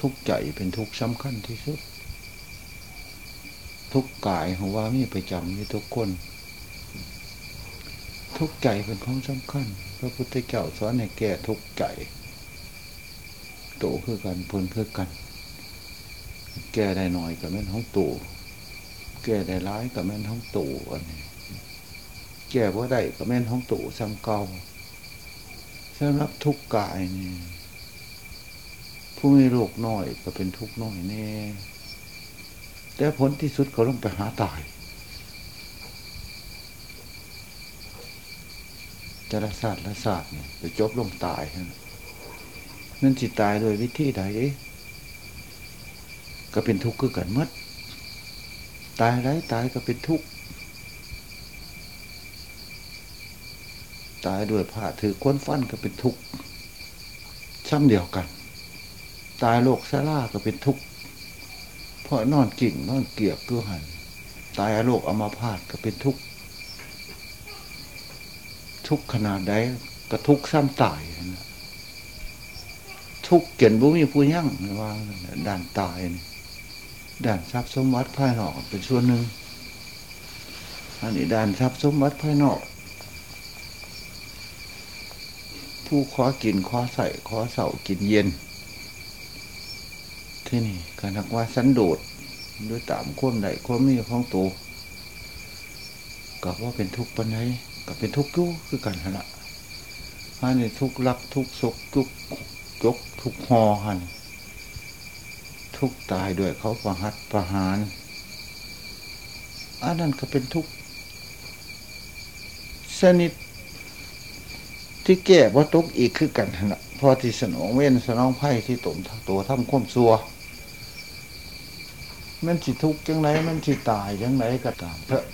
ทุกข์ใจเป็นทุกข์สำคัญที่สุด ทุกกายของว่ามีไปจำอยู่ทุกคน ทุกใจเป็นของสำคัญ พระพุทธเจ้าสอนให้แก้ทุกใจโตคือกันพ้นคือกัน แก้ได้หน่อยกับแม่นของตู่แก้ได้ร้ายกับแม่นของตู่อันนี้แก้ว่าได้กับแม่นของตู่ซ้ำเก่าสำหรับทุกกายนี่ ผู้มีโรคน้อยก็เป็นทุกข์น้อยแน่แต่ผลที่สุดเขาลงไปหาตายจรศาสตร์และศาสตร์เนี่ยไปจบลงตายนั่นจิตตายโดยวิธีใดก็เป็นทุกข์คือกันมัดตายไรตายก็เป็นทุกข์ตายด้วยผ่าถือค้นฟันก็เป็นทุกข์ช่ำเดียวกัน ตายโรคซาร่าก็เป็นทุกข์เพราะนอนกิ่งนอนเกียกก็หัน ตายโรคอัมาพาตก็เป็นทุกข์ทุกขนาดใดก็ทุกข์ซ้ำตายนะทุกเกียนบุมีผู้ยั่งว่าด่านตายด่านทรัพย์สมบัติภายนอกเป็นส่วนหนึ่งอันนี้ด่านทรัพย์สมบัติภายนอก ผู้ขอกินขอใส่ขอเสากินเย็น ที่นี่การนักว่าสันโดษด้วยตามควมใดควมมีของตัวกับว่าเป็นทุกข์ปัญญกับเป็นทุกข์ยุ่คือกันละอันนี้ทุกข์รักทุกข์สุขทุกข์ยกทุกข์หอหันทุกข์ตายด้วยเขาประหัตประหารอันนั้นก็เป็นทุกข์สนิทที่แก่ว่าตกอีกคือกันนะพอที่สนองเว้นสนองไพ่ที่ตมตัวทำข้มซัว มันสิทุกข์จังไรมันสิตายจังไรก็ตามเถอะ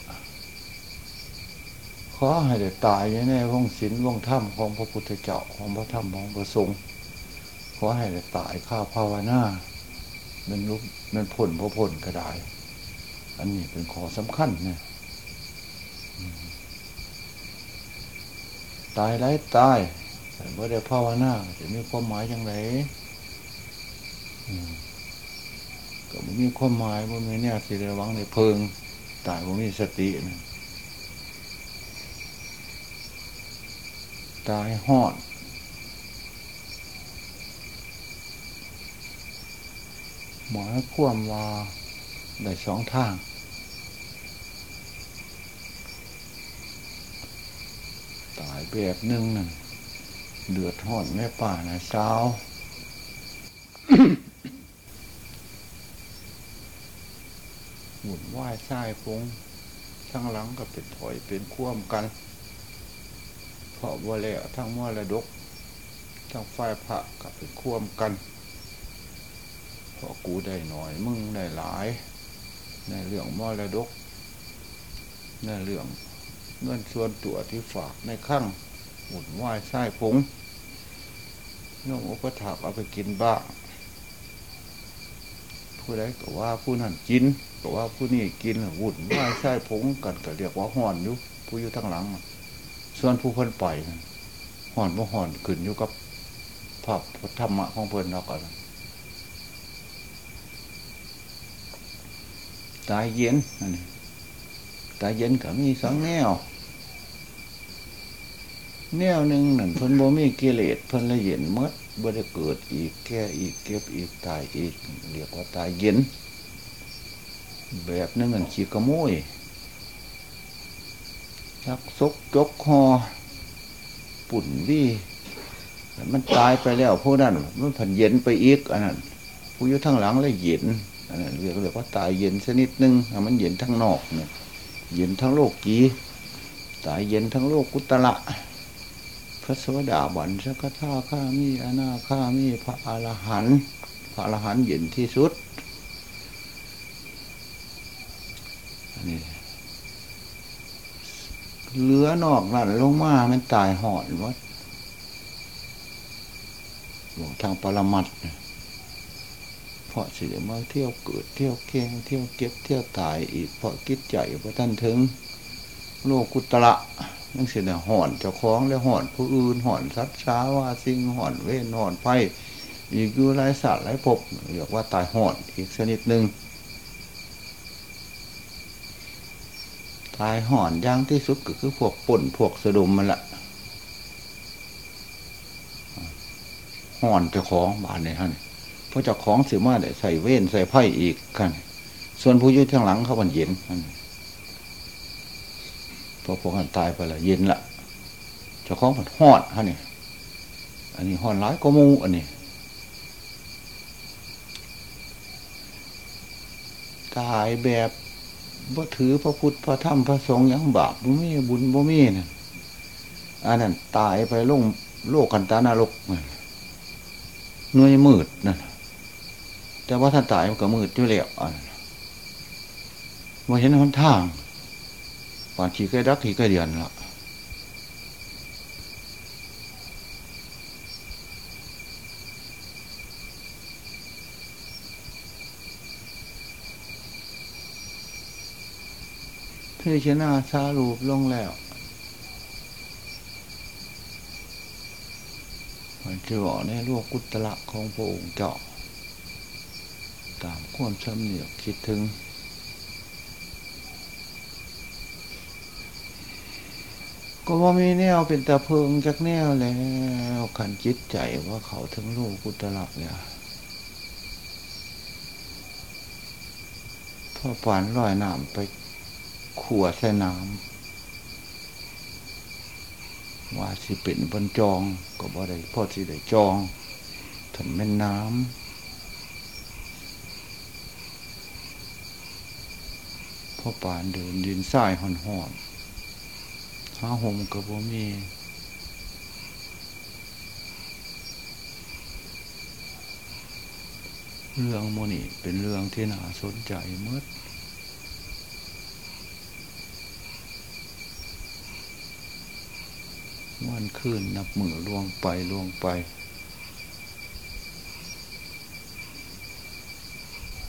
ขอให้ได้ตายแน่ๆวงศีลวงธรรมของพระพุทธเจ้าของพระธรรมของพระสงฆ์ขอให้ได้ตายข้าภาวนามันลุกมันผลพระผลก็ได้อันนี้เป็นขอสำคัญเนี่ยตายไร้ตายแต่เมื่อได้ภาวนาจะมีความหมายอย่างไร ก็ม่มีความหมายว่ามีเนี่ยสิได้หวังในเพิงตายว่ามีสตินะตายหอด หมายควมว่าได้สองทาง ตายแบบหนึ่งน่ะเดือดหอดแม่ป่านะเช้า หมุนไหว้ใต้ฟงทั้งหลังก็เป็นถอยเป็นคว่ำกัน เพราะว่าแล้วทั้งมรดก ทั้งฝ่ายพระก็เป็นคว่ำกันเพราะกูได้หน่อยมึงได้หลาย ในเรื่องมรดก ในเรื่องเงินส่วนตัวที่ฝากในข้างหมุนไหว้ใต้ฟงน้องอุปถากเอาไปกินบ้าง ผู้ใดก็ว่าผู้นั้นกินก็ว่าผู้นี้กินวุ่นวาใช่ผงกันก็เรียกว่าห่อนอยู่ผู้อยู่ทั้งหลัง ส่วนผู้เพิ่นปล่อยห่อนว่าห่อนขึ้นอยู่กับภาพธรรมะของเพิ่นเนาะก่อนตายเย็นอันนี้ตายเย็นก็มีสองแนว แนวหนึ่งนั่นเพิ่นบ่มีกิเลสเพิ่นละเย็นเมื่อ บ่ได้เกิดอีกแก่อีกเก็บอีกตายอีกเรียกว่าตายเย็น แบบนึงเงินขี้กระโมยยักซกจกคอปุ่นวี่มันตายไปแล้วผู้นั้นมันผันเย็นไปอีกอันนั้นผู้อยู่ทั้งหลังแล้วเย็นอันนั้นเรียกเรียกว่าตายเย็นชนิดนึงมันเย็นทั้งนอกเนี่ยเย็นทั้งโลกกีตายเย็นทั้งโลกกุตละ พระสวสดาบันสกทาข้ามีอนาข้ามีพระอรหันต์พระอรหันต์เย็นที่สุดนี่เหลือนอกนั่นลงมามันตายหอดวัดหลวงทางปรมัดเพราะสิมาเที่ยวเกิดเที่ยวเก่งเที่ยวเก็บเที่ยวตายอีกเพราะคิดใจพระท่านถึง โลกุตระ นั่นสิเนี่ยห่อนเจ้าของแล้วห่อนผู้อื่นห่อนสัตว์ช้าว่าสิ่งห่อนเว้นห่อนไพ่อีกอยู่หลายศาสตร์หลายภพเรียกว่าตายห่อดอีกชนิดหนึ่งตายห่อนย่างที่สุดก็คือพวกป่นพวกสะดุมมันละห่อนเจ้าของบานเนี่ยฮะเพราะเจ้าของสิมาได้ใส่เว้นใส่ไพ่อีกกันส่วนผู้ยืดทางหลังเขาบันเย็น พอพวกกันตายไปละเย็นละเจ้าของมันหอดฮะนี่อันนี้หอนร้ายก็มูอันนี้ตายแบบบ่ถือพระพุทธพระธรรมพระสงฆ์ยังบาปบ่มีบุญบ่มีนะอันนั้นตายไปลงโลกกันตานารกหน่วยมืดนั่นแต่ว่าท่านตายมันก็มืดอยู่แล้วอันมาเห็นหนทาง ป่านขี่ใกล้ดักขี่กล้เดือนละพิชนาสารูปลงแล้วมันจะบอกในโลกกุตละของพระองค์เจ้าตามความชำเนียกคิดถึง ก็ว่ามีแนวเป็นตะเพิงจากแนวแล้วขันจิตใจว่าเขาถึงโลกกุตละเนี่ยพอปานลอยน้ำไปขัวใส่น้ำว่าสิเป็นบนจอง ก็บ่ได้พอสิได้จองถึงแม่น้ำพ่อปานเดินดินทรายห่อนห่ อนหาหมกับบ่มีเรื่องโมนี่เป็นเรื่องที่น่าสนใจเมื่อวันคืนนับมือล่วงไปล่วงไป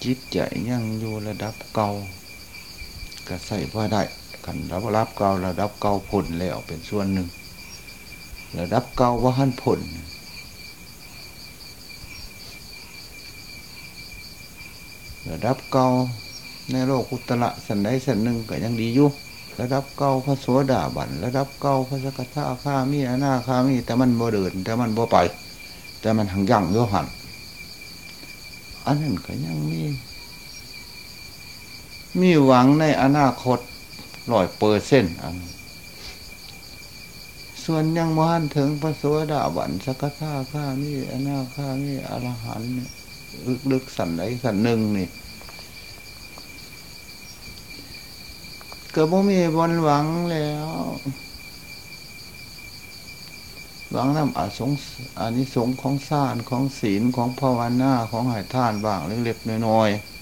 จิตใจยังอยู่ระดับเก่าก็ใส่พ่อได้ กันรับรับเก่าระดับเก่าผลแล้วเป็นส่วนหนึ่งระดับเก่าว่าหันผลระดับเก่าในโลกอุตระสันใดสันหนึ่งก็ยังดีอยู่ระดับเก่าพระโสดาบันระดับเก่าพระสกทาข้ามีอนาข้ามีแต่มันบ่เดิน แต่มันบ่ไป แต่มันหังยั่งโยหันอันนั้นก็ยังมี มีหวังในอนาคต ร้อยเปอร์เซ็นต์อัน ส่วนยังมหันถึงพระโสดาบันสกทาข้ามี่อนาข้ามี่อรหันต์ลึกๆสันไหนสันหนึ่งนี่ก็บ่มีบนหวังแล้ว หวังน้ำอาสงอานิสงของสานของศีลของภาวนาของหายท่านบ้างเล็กๆน้อยๆ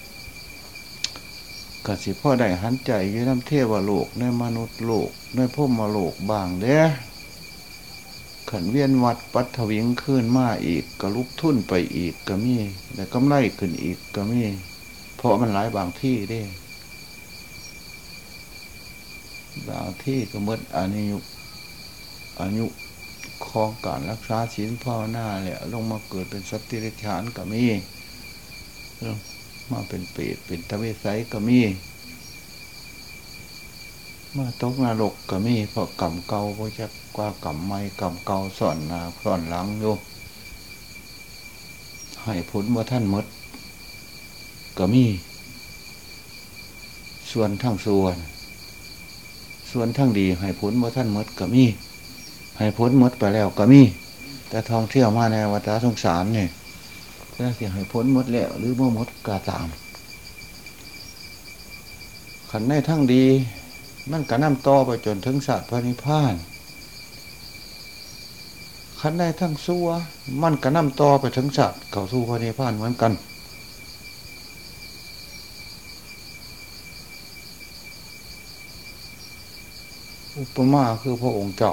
ก็สิพ่อได้หันใจอยู่น้ำเทวโลกในมนุษย์โลกในพุ่มโลกบางเด้ขันเวียนวัดปัทวิงขึ้นมาอีกก็ลุกทุ่นไปอีกก็มีแต่กำไรขึ้นอีกก็มีเพราะมันหลายบางที่เด้บางที่ก็มดอายุอายุของการรักษาศีลพ่อหน้าแหละลงมาเกิดเป็นสัตว์ที่ริชานก็มี มาเป็นเปรตเป็นตะเวไสก็มีมาตกนรกก็มีเพราะกรรมเก่าเพราะจะกว่ากรรมใหม่กรรมเก่าสอนนาสอนหลังอยู่ให้ผลว่าท่านมด ก็มี ส่วนทั้งส่วน ส่วนทั้งดีให้ผลเมื่อท่านมดก็มีให้ผลมดไปแล้วก็มี แต่ทองเที่ยวมาในวัฏสงสารเนี่ย ถ้าเสียให้ผลมดแล้ว หรือเมื่อมดกาตาม ขันในทั้งดี มันกระนำต่อไปจนถึงสัตว์พระนิพพานขันในทั้งซัวมันกระนำต่อไปถึงสัตว์เข้าสู่พระนิพพานเหมือนกัน อุปมาคือพระองค์เจ้า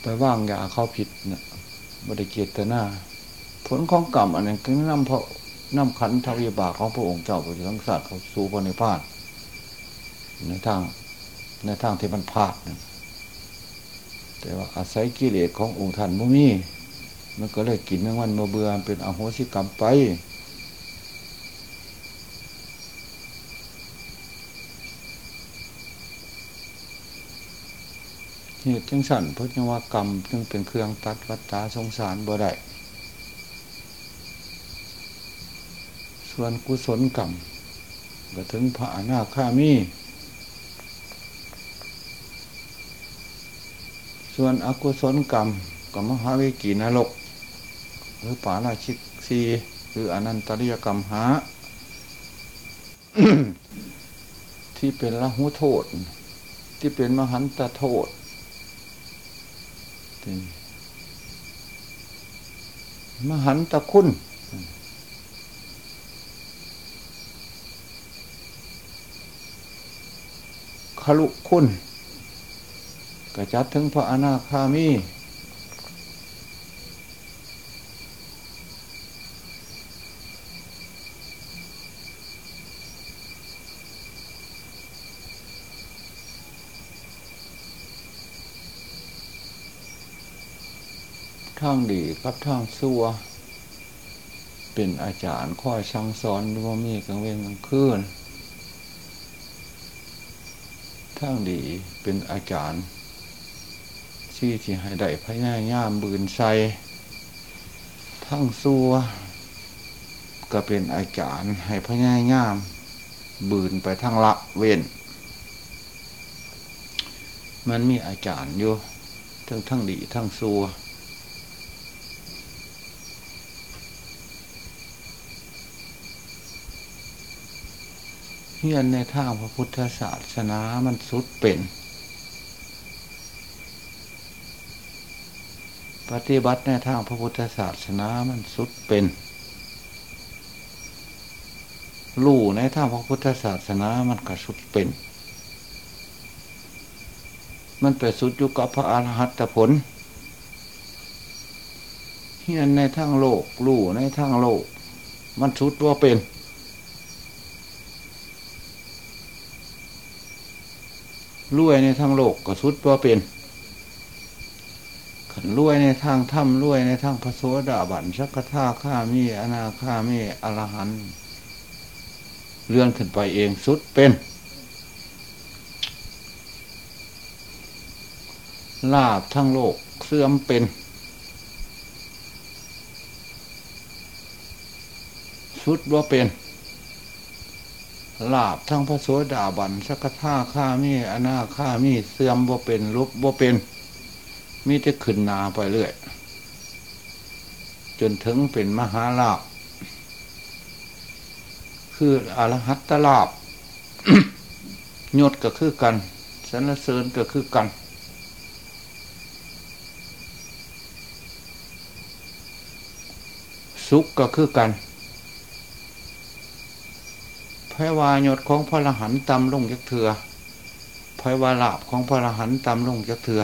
ไปว่างยาเข้าผิดเนี่ย บริเกียรตนา ผลของกรรมอันนี้คือนำพระนำขันทวีบาของพระองค์เจ้าไปทั้งสัตว์เขาสู่พระนิพพานในทางในทางที่มันพลาดแต่ว่าอาศัยกิเลสขององค์ท่านมุมีมันก็เลยกินเมื่อวันมาเบื่อเป็นอโหสิกรรมไป เหตุจังสันพุทธวกรรมจึงเป็นเครื่องตัดวัฏฏาสงสารบ่ได้ส่วนกุศลกรรมก็ถึงพระอนาคามี ส่วนอกุศลกรรมก็มหาวิกีนรก หรือปาราชิกซีหรืออนันตริยกรรมหา ที่เป็นละหุโทษ ที่เป็นมหันตโทษ มหันตคุณ ขลุคุณกระจัดถึงพระอนาคามี ทางดีกับทางซัวเป็นอาจารย์คอยช่างสอนว่ามีกลางเวงกลางคืนทางดีเป็นอาจารย์ที่ที่ให้ได้พญายามบืนใส่ทั้งซัวก็เป็นอาจารย์ให้พญายามบืนไปทั้งละเว้นมันมีอาจารย์อยู่ทั้งทั้งดีทั้งซัว เฮียนในทางพระพุทธศาสนามันสุดเป็น ปฏิบัติในทางพระพุทธศาสนามันสุดเป็นลู่ในทางพระพุทธศาสนามันก็สุดเป็น มันไปสุดอยู่กับพระอรหัตผลเฮียนในทางโลกลู่ในทางโลก มันสุดว่าเป็น รวยในทางโลกก็สุดว่าเป็นขันรวยในทางถ้ำรวยในทางพระโสดาบันสักท่าข้ามีอนาข้ามีอรหันเลื่อนขึ้นไปเองสุดเป็นลาบทั้งโลกเสื่อมเป็น สุดว่าเป็น ลาบทั้งพระโสดาบันสักท่าข้ามีอนาข้ามีเสื่อมบ่เป็นลุบบ่เป็นมีแต่ขึ้นนาไปเรื่อย จนถึงเป็นมหาลาบ คืออรหัตตลาบยศก็คือกันสรรเสริญก็คือกัน สุขก็คือกัน พระวายศของพระรหันตำลงยักเถือพระวาลาบของพระรหันตำลงยักเถือ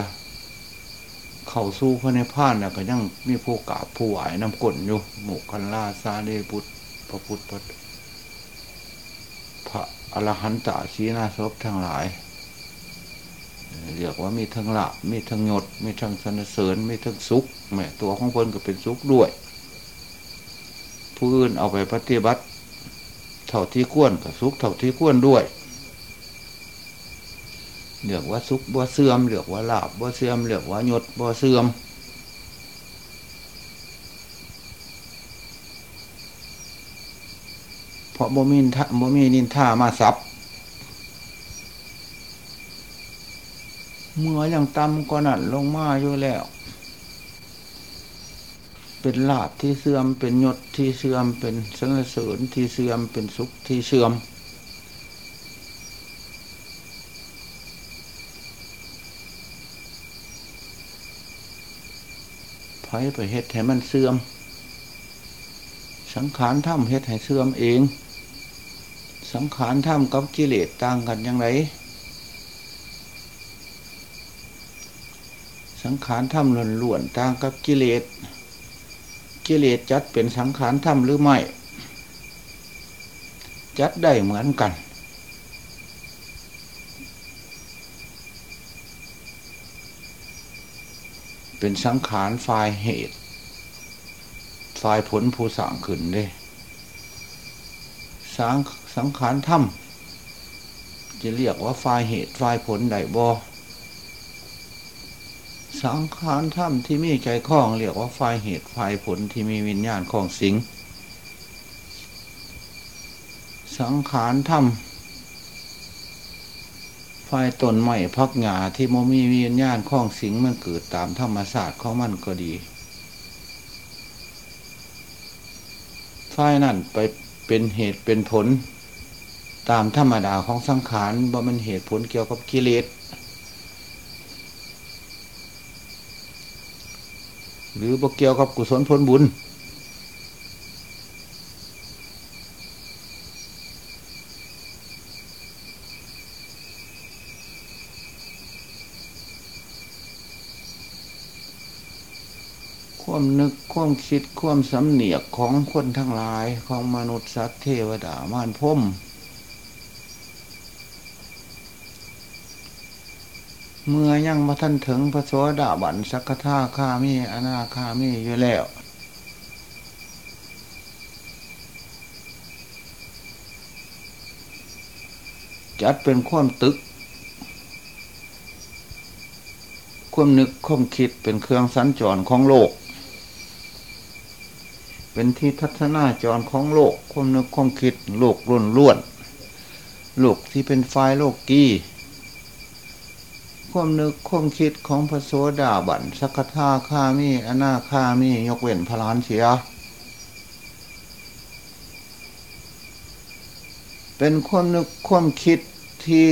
เข่าสู้พระในพานน่ะก็ยังมีผู้กาบผู้ไหวน้ำกลนอยู่หมุคันลาซาเดพุทธพระพุทธพระอรหันตาชีนาศพทั้งหลายเรียกว่ามีทั้งละมีทั้งหยศมีทั้งสนเสริญ มีทั้งสุขแม่ตัวของคนก็เป็นสุขด้วย ผู้อื่นเอาไปปฏิบัติ เท่าที่ควรกับสุขเท่าที่ควรด้วยเรียกว่าสุขบ่เสื่อมเรียกว่าลาบบ่เสื่อมเรียกว่ายศบ่เสื่อมเพราะบ่มีบ่มีนินท่ามาซับเมื่อยังต่ำก็นั่นลงมาอยู่แล้ว เป็นลาบที่เสื่อมเป็นยศที่เสื่อมเป็นสรรเสริญที่เสื่อมเป็นสุขที่เสื่อมไพ่ไปเฮ็ดให้มันเสื่อม สังขารถ้ำเฮ็ดให้เสื่อมเอง สังขารถ้ำกับกิเลสต่างกันยังไงสังขารถ้ำล้วนๆต่างกับกิเลส กิเลสจัดเป็นสังขารธรรมหรือไม่ จัดได้เหมือนกัน เป็นสังขารฝ่ายเหตุฝ่ายผลผู้สั่งขึ้นเด้สังสังขารถ้ำจะเรียกว่าฝ่ายเหตุฝ่ายผลใดบ่ สังขารถ้ำที่มีใจคล้องเรียกว่าฝ่ายเหตุฝ่ายผลที่มีวิญญาณคล้องสิง สังขารถ้ำฝ่ายต้นไม้พักหงาที่มมีวิญญาณคล้องสิงมันเกิดตามธรรมศาสตร์ของมันก็ดีฝ่ายนั่นไปเป็นเหตุเป็นผล ตามธรรมดาของสังขารบ่มันเหตุผลเกี่ยวกับกิเลส หรือบ่เกี่ยวกับกุศลผลบุญ ความนึกความคิดความสำเนียกของคนทั้งหลายของมนุษย์สัตว์เทวดามารพม เมื่อยังมาท่านถึงพระโสดาบันสักทาคามีอนาคามีอยู่แล้ว จัดเป็นความตึก ความนึกความคิดเป็นเครื่องสัญจรของโลก เป็นที่ทัศนาจรของโลก ความนึกความคิดโลกล้วนล้วนโลกที่เป็นไฟโลกกี้ ความนึกความคิดของพระโสดาบันสักทาข้ามีอนาข้ามียกเว้นพลานเสีย เป็นความนึกความคิดที่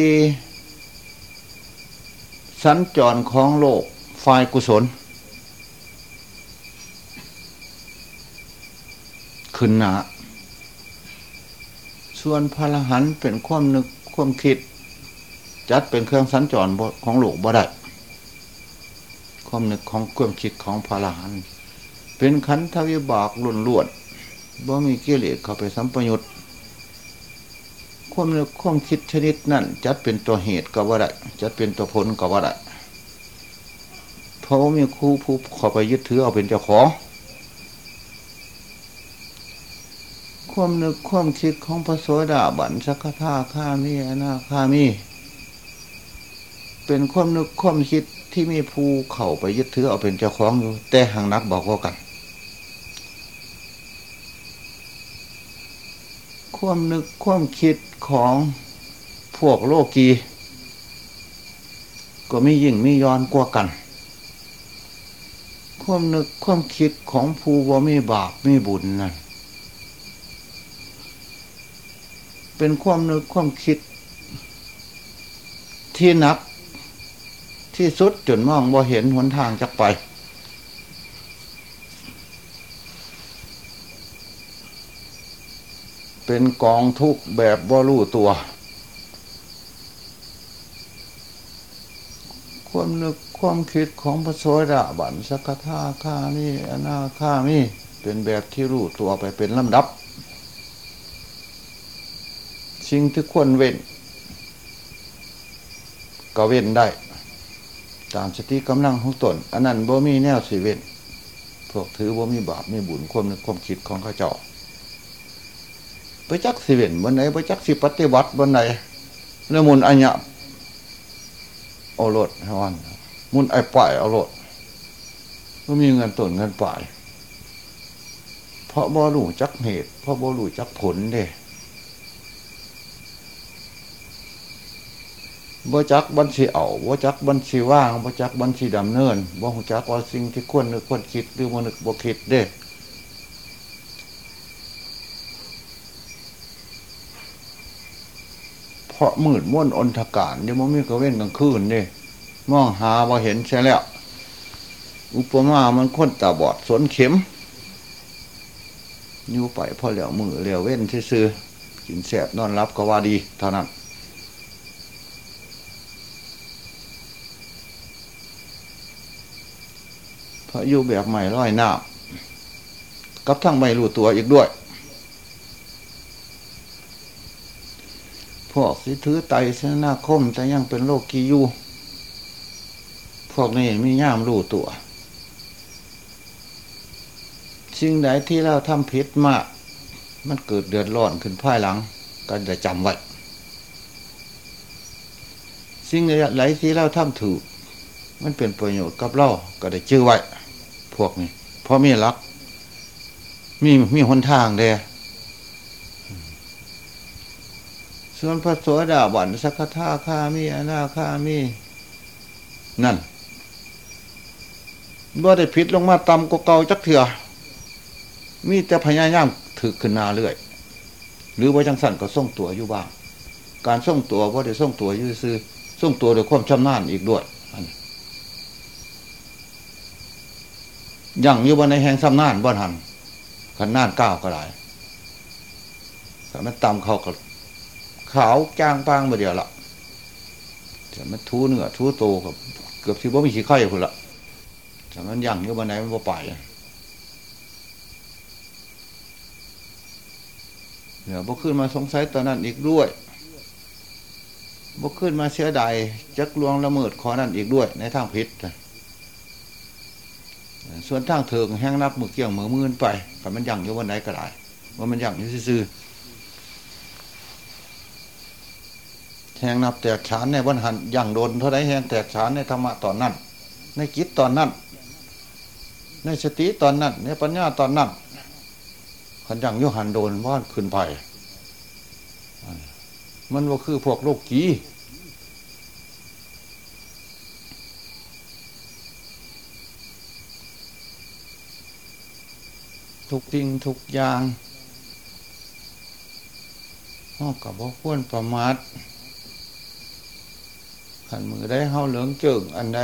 สัญจรของโลกฝ่ายกุศล ขึ้นหนาส่วนพระหันเป็นความนึกความคิด จัดเป็นเครื่องสัญจรของโลกบ่ได้ความนึกของเครื่องคิดของพระหันเป็นขันธวิบากล้วนล้วนบ่มีกิเลสเข้าไปสัมปยุตความนึกความคิดชนิดนั้นจัดเป็นตัวเหตุก็ว่าได้จัดเป็นตัวผลก็ว่าได้เพราะมีครูผู้เข้าไปยึดถือเอาเป็นเจ้าของความนึกความคิดของพระโสดาบันสักทาข้ามีอนาข้ามี เป็นความนึกความคิดที่มีภูเข่าไปยึดถือเอาเป็นเจ้าของอยู่ แต่หางนักบอกว่ากัน ความนึกความคิดของพวกโลกี ก็ไม่ยิ่งไม่ย้อนกว่ากัน ความนึกความคิดของภูว่าไม่บาปไม่บุญนั่นเป็นความนึกความคิดที่นัก ที่สุดจนมองบ่เห็นหนทางจักไป เป็นกองทุกแบบบ่รู้ตัว ความนึกความคิดของพระโสดาบันสักทาข้านี่อนาข้ามีเป็นแบบที่รู้ตัวไปเป็นลำดับ สิ่งที่ควรเว้น ก็เว้นได้ ตามสติกำลังของตน อันนั้นบ่มีแนวสีเวนพวกถือบ่มีบาปมีบุญความนึกความคิดของข้าเจ้าไปจักสิเวนบนไหนไปจักสิปฏิบัติบนไหนแล้วมุนอัญญะเอารถฮวันมุนไอป่ายเอารถก็มีเงินต้นเงินป่าย เพราะบ่รู้จักเหตุ เพราะบ่รู้จักผลเด้ บ่จักบัญชีเอาบ่จักบัญชีว่างบ่จักบัญชีดำเนินบ่หูจักว่าสิ่งที่ควรนึกควรคิดหรือบ่นึกบ่คิดเด้เพราะมืดม่นอนทการเดี๋ยวมันมีกระเว้นกลางคืนนี่มองหาบ่เห็นใช่แล้ว อุปมามันคนตาบอดสวนเข็มอยู่ไปพอเหลียวมือเหลียวเว้นซื่อกินแสบนอนรับก็ว่าดีเท่านั้น พระอยู่แบบใหม่ร้อยหน้ากับทั้งไม่รู้ตัวอีกด้วย พวกสิถือไตเสนาคมแต่ยังเป็นโลกกียูพวกนี้มีย่ามรู้ตัวสิ่งไหนที่เราทำผิดมาก มันเกิดเดือดร้อนขึ้นภายหลัง ก็จะจำไว้สิ่งไหนที่เราทำถูก มันเป็นประโยชน์กับเราก็ได้ชื่อไว้ พวกนี้เพราะมีรัก มีมีหนทางเด้ส่วนพระโสดาบันสักทาคามีอนาคามี นั่นบ่ได้ผิดลงมาต่ำกว่าเก่าจักเถื่อมีแต่พยายามถือขึ้นนาเรื่อย หรือว่าจังสันก็ส่งตัวอยู่บ้าง การส่งตัวว่าได้ส่งตัวอยู่ซื้อส่งตัวโดยความชำนาญอีกด้วยอ ย่างอยู่บนในแห่งสำนานบ่ทันขันนานก้าวก็ได้แต่มันต่ำเขาก็ขาวจ้างปางมาเดียวละแต่มันทูเนื้อทูโตกับเกือบที่ว่ามีขี้ไข่คนละแต่มันยั่งอยู่บนไหนมันบ่ไปเดี๋ยวบ่ขึ้นมาสงสัยตอนนั้นอีกด้วยบ่ขึ้นมาเสียดายจักลวงละเมิดขอนั่นอีกด้วย ในทางพิษ ส่วนทางเถิงแห้งนับมือเกี่ยงมือมือนไปแต่มันยั่งอยู่วันไหนก็ได้ว่ามันยั่งอยู่ซื่อแหงนับแตกฉานในวันหันยั่งโดนเท่าไรแหงแตกฉานในธรรมะตอนนั้น ในกิจตอนนั้น ในสติตอนนั้น ในปัญญาตอนนั้นขันยั่งยุหันโดนว่านขึ้นไปมันว่าคือพวกโลกกี ทุกสิ่งทุกอย่างห้องกับว่าควรประมาทขันมือได้เฮาเหลืองเจิงอันใด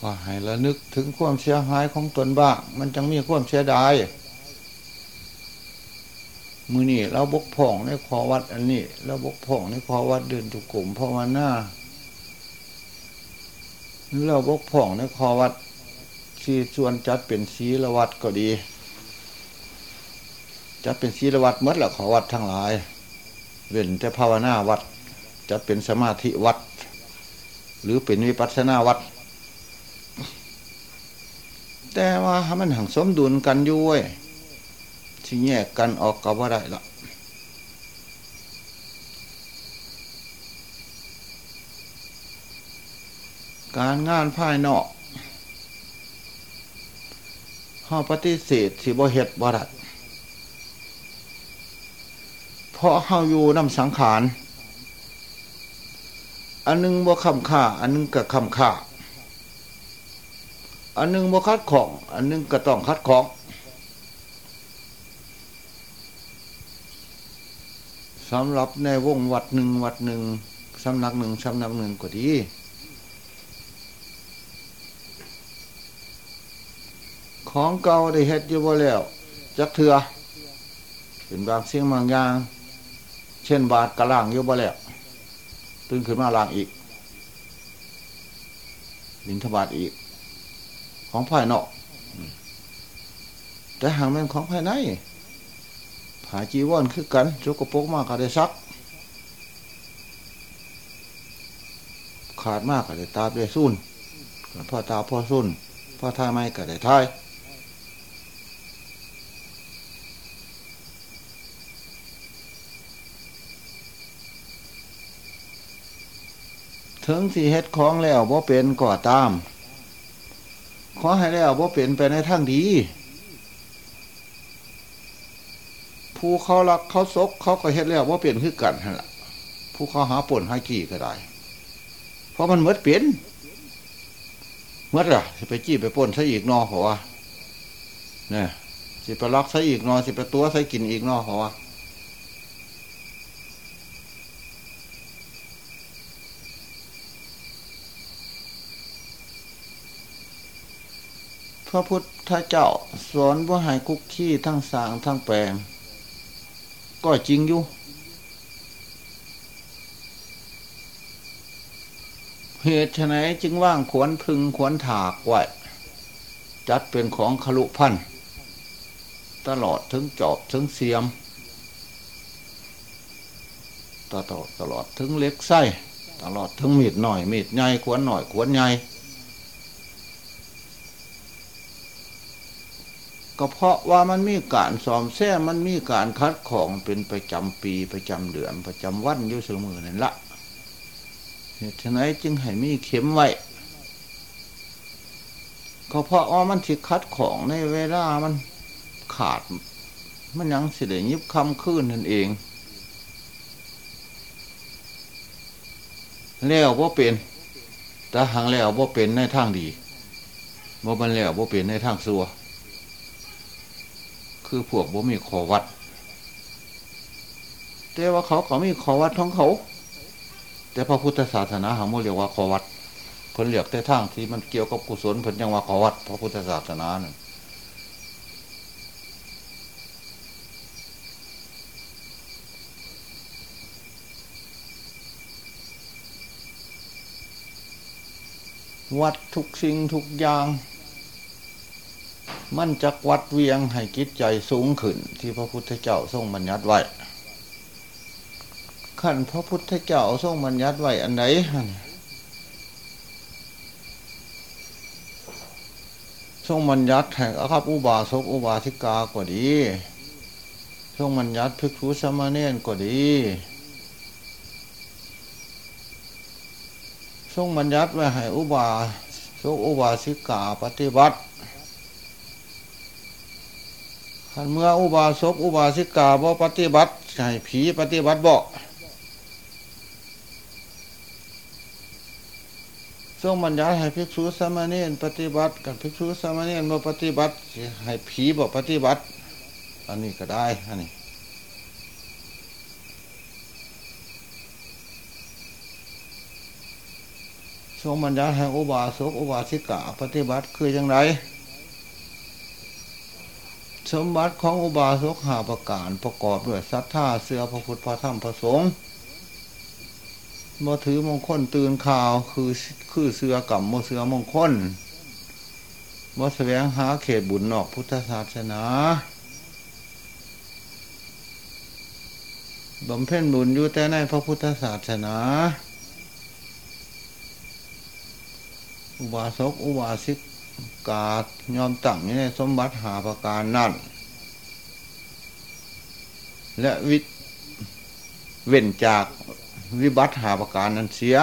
ก็ให้ระนึกถึงความเสียหายของตนบ้างมันจังมีความเสียดาย มือนี่เราบกพ่องในขอวัดอันนี้เราบกพ่องในขอวัดเดินจุกกลุ่มภาวนาหรือ เราบกพ่องในขอวัดที่ส่วนจัดเป็นศีลวัดก็ดี จัดเป็นศีลวัดเมื่อละขอวัดทั้งหลาย เว้นแต่ภาวนาวัด จัดเป็นสมาธิวัด หรือเป็นวิปัสสนาวัด แต่ว่ามันหังสมดุลกันอยู่เว้ยที่แยกกันออกก็ว่าได้ละ การงานภายนอกห้าปฏิเสธสิบ่เหตุบ่ได้เพราะเฮาอยู่น้ำสังขาร อันนึงบ่คำค่า อันนึงก็คำค่า อันนึงบ่คัดของ อันนึงก็ต้องคัดของ สำหรับในวงวัดหนึ่งวัดหนึ่งสำนักหนึ่งสำนักหนึ่งก็ดี ของเก่าได้เฮ็ดอยู่บ่แล้วจักเถือเป็นบางเสียงบางอย่าง เช่นบาทกระล่างอยู่บ่แล้วตื่นขึ้นมาล่างอีกลินทบาทอีก ของภายนอก แต่หางแม่นของภายในผาจีวอนคือกันจุกโปกมากก็ได้ซัก ขาดมากก็ได้ตาได้สุ่นพ่อตาพ่อสุ่นพ่อทายไม่ก็ได้ทาย ถึงสี่เฮ็ดของแล้วบ่เป็นก่อตาม ขอให้แล้วว่าเป็นไปในทางดี ผู้เขารักเขาซกเขาก็เฮ็ดแล้วว่าเปลี่นคือกันนั่นแหละผู้เขาหาป่นหาจี้ก็ได้ เพราะมันเมื่อเปลี่ยนเมื่อะจะไปจี้ไปป่นซะอีกนอเพราะว่าเนี่ยสิไปล็อกซะอีกนอสิไปตัวซะกินอีกนอเพราะว่า พระพุทธเจ้าสอนว่าหายคุกขี้ทั้งสางทั้งแปลง ก็จริงอยู่เหตุไฉนจึงว่างขวนพึงขวนถากไว้จัดเป็นของขลุพันตลอดถึงจอบถึงเสียม ตลอดตลอดถึงเล็กไส้ตลอดทั้งมีดหน่อยมีดใหญ่ขวนหน่อยขวนใหญ่ ก็เพราะว่ามันมีการสอมแซ่มันมีการคัดของเป็นประจำปีประจำเดือนประจำวันอยู่เสมอนั่นละเหตุไหนจึงให้มีเข็มไว้ก็เพราะว่ามันสิคัดของในเวลามันขาด มันยังสิได้ยิบคำขึ้นนั่นเอง แล้วว่าเป็นแต่หางแล้วว่าเป็นในทางดีว่ามันแล้วว่าเป็นในทางซัว คือพวกบ่มีขอวัด แต่ว่าเขาก็มีขอวัดของเขา แต่พระพุทธศาสนาหางโมเรียกว่าขอวัดเพิ่นเรียกแต่ทางที่มันเกี่ยวกับกุศลเพิ่นยังว่าขอวัดพระพุทธศาสนาเนี่ยวัดทุกสิ่งทุกอย่าง มันจักวัดเวียงให้กิจใจสูงขึ้น ที่พระพุทธเจ้าทรงบัญญัติไว้ขั้นพระพุทธเจ้าทรงบัญญัติไว้อันไหนทรงบัญญัติแห่งอคับอุบาสกอุบาสิกากว่าดีทรงบัญญัติภิกษุสมณเณรกว่าดีทรงบัญญัติไว้ให้อุบาสกอุบาสิกาปฏิบัติ ขันเมื่ออุบาสกอุบาสิกาบ่ปฏิบัติให้ผีปฏิบัติบ่ทรงบัญญัติให้ภิกษุสามเณรปฏิบัติกับภิกษุสามเณรบ่ปฏิบัติให้ผีบ่ปฏิบัติ อันนี้ก็ได้อันนี้ทรงบัญญัติให้อุบาสกอุบาสิกาปฏิบัติคืออย่างไร สมบัติของอุบาสกหาประการประกอบด้วยศรัทธาเสือพระพุทธพระธรรมพระสงฆ์มาถือมงคลตื่นข่าวคือคือเสือกับมเสือมงคลมาแสวงหาเขตบุญนอกพุทธศาสนาบำเพ็ญบุญอยู่แต่ในพระพุทธศาสนา อุบาสกอุบาสิก กายอมตั้งในสมบัติหาประการนั่น และวิเว้นจากวิบัติหาประการนั้นเสีย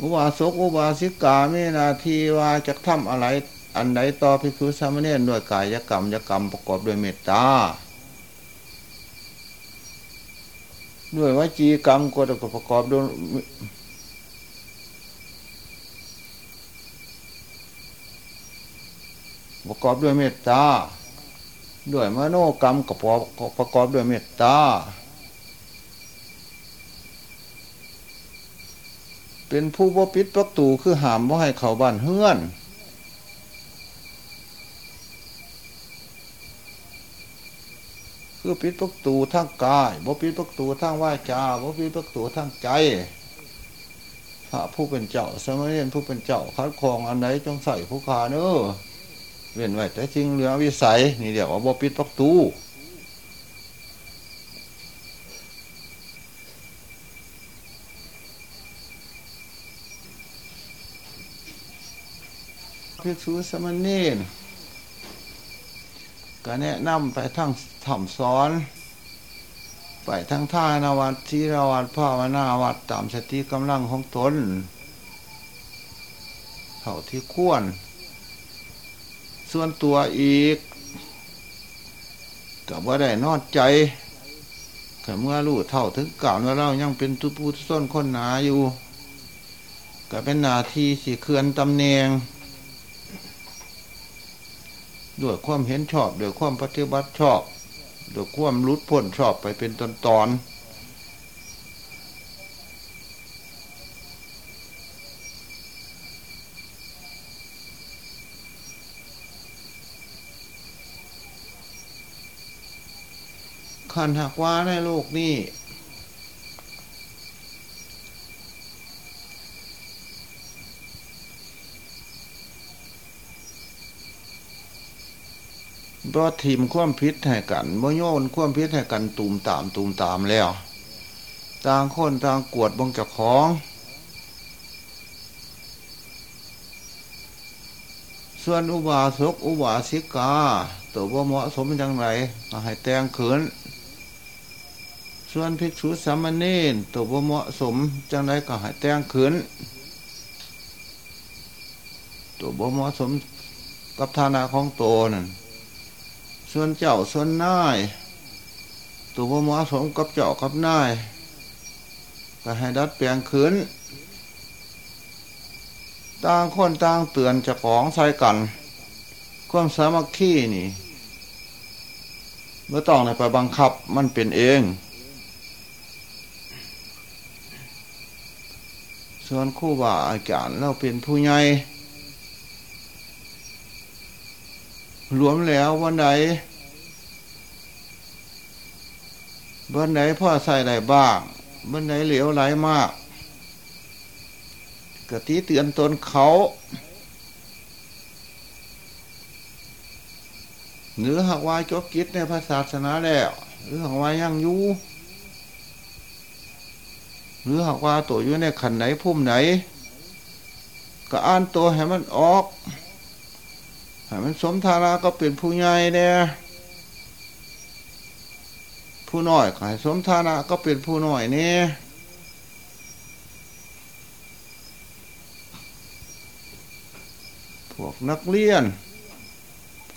อุบาสกอุบาสิกาไมีนาทีว่าจะทำอะไรอันใดต่อพิคุสามเณรด้วยกายกรรมยกรรมประกอบด้วยเมตตาด้วยวจีกรรมก็ประกอบด้วย ประกอบด้วยเมตตา ด้วยมโนกรรมกับประกอบด้วยเมตตา เป็นผู้บ่ปิดประตูคือหามว่าให้เขาบ้านเฮือนคือปิดประตูทางกายบ่ปิดประตูทางวาจาบ่ปิดประตูทางใจพระผู้เป็นเจ้าสมัยเรียนผู้เป็นเจ้าคัดครองอันไหนจงใส่ผู้ขาเนอ เว้นไว้แต่จริงเหลือวิสัย นี่เดี๋ยวว่าบ่ปิดประตูพิสูสมณีนก็แนะนำไปทั้งถ่อมซ้อน ไปทั้งท่านวัดที่รวัดภาวนาวัดตามสติกำลังของตนเท่าที่ควร ส่วนตัวอีกกับว่าได้นอดใจแต่เมื่อรู้เท่าถึงก่าวว่าเรายังเป็นตุปูส้นคนหนาอยู่ก็เป็นนาทีสี่เคือนตำแหน่งด้วยความเห็นชอบด้วยความปฏิบัติชอบด้วยความรุดพ้นชอบไปเป็นตอนตอน ขันหักว่าในโลกนี้บ่ทีมความพิษให้กันบ่โยนความพิษให้กันตูมตามตูมตามแล้ว ต่างคนต่างกวดบงจากของ ส่วนอุบาสกอุบาสิกา ตัวบ่เหมาะสมอย่างไรให้แต่งขืน ส่วนภิกษุสามเณรตัวบ่เหมาะสมจังไรก็ให้แต่งขืนตัวบ่เหมาะสมกับฐานะของโตนั่นส่วนเจ้าส่วนนายตัวบ่เหมาะสมกับเจ้ากับนายก็ให้ดัดเปลี่ยนขืนต่างคนต่างเตือนจะของใส่กัน ความสามัคคีนี่เมื่อต้องไปบังคับมันเป็นเอง ส่วนคู่บ่าอาจารย์เราเป็นผู้ใหญ่รวมแล้ววันไหนวันไหนพ่อใส่ไหนบ้างวันไหนเหลวไหลมากกะตีเตือนตนเขา หรือหากว่าจบกิจในพระศาสนาแล้ว หรือหากว่ายังอยู่ หรือหากว่าตัวอยู่ในขันไหนพุ่มไหน ก็อ่านตัวให้มันออกให้มันสมทาราก็เป็นผู้ใหญ่เนี่ยผู้น้อยขายสมฐานะก็เป็นผู้น้อยนี่พวกนักเรียน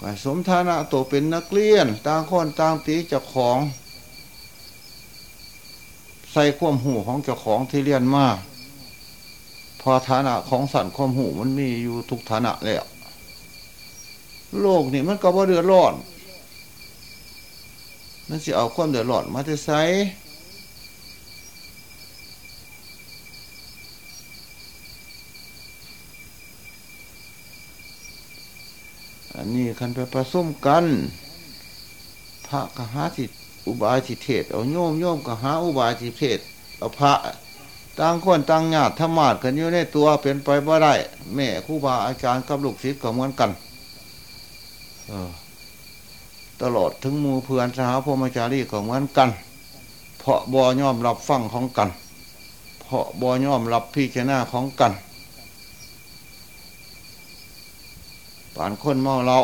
ขายสมฐานะตัวเป็นนักเรียน ต่างคนต่างตีเจ้าของ ใส่ความหูของเจ้าของที่เรียนมาพอฐานะของสันความหูมันมีอยู่ทุกฐานะแล้วโลกนี่มันก็บ่เดือดร้อนมันจะเอาความเดือดร้อนมาจะใช้อันนี้คันไปผสมกัน พระกหาสิ อุบายสิเทศเอาโยมโยมกหาอุบายสิเทศเอาพระต่างคนต่างญาติธรรมาดกันอยู่ในตัวเป็นไปบ่ได้ แม่ครูบาอาจารย์กับลูกศิษย์ก็เหมือนกันออตลอดถึงมูเพื่อนสหพมจารีก็เหมือนกัน เพราะบอย่อมรับฟังของกัน เพราะบอย่อมรับพี่เจนาของกันป่านคนเมาเรา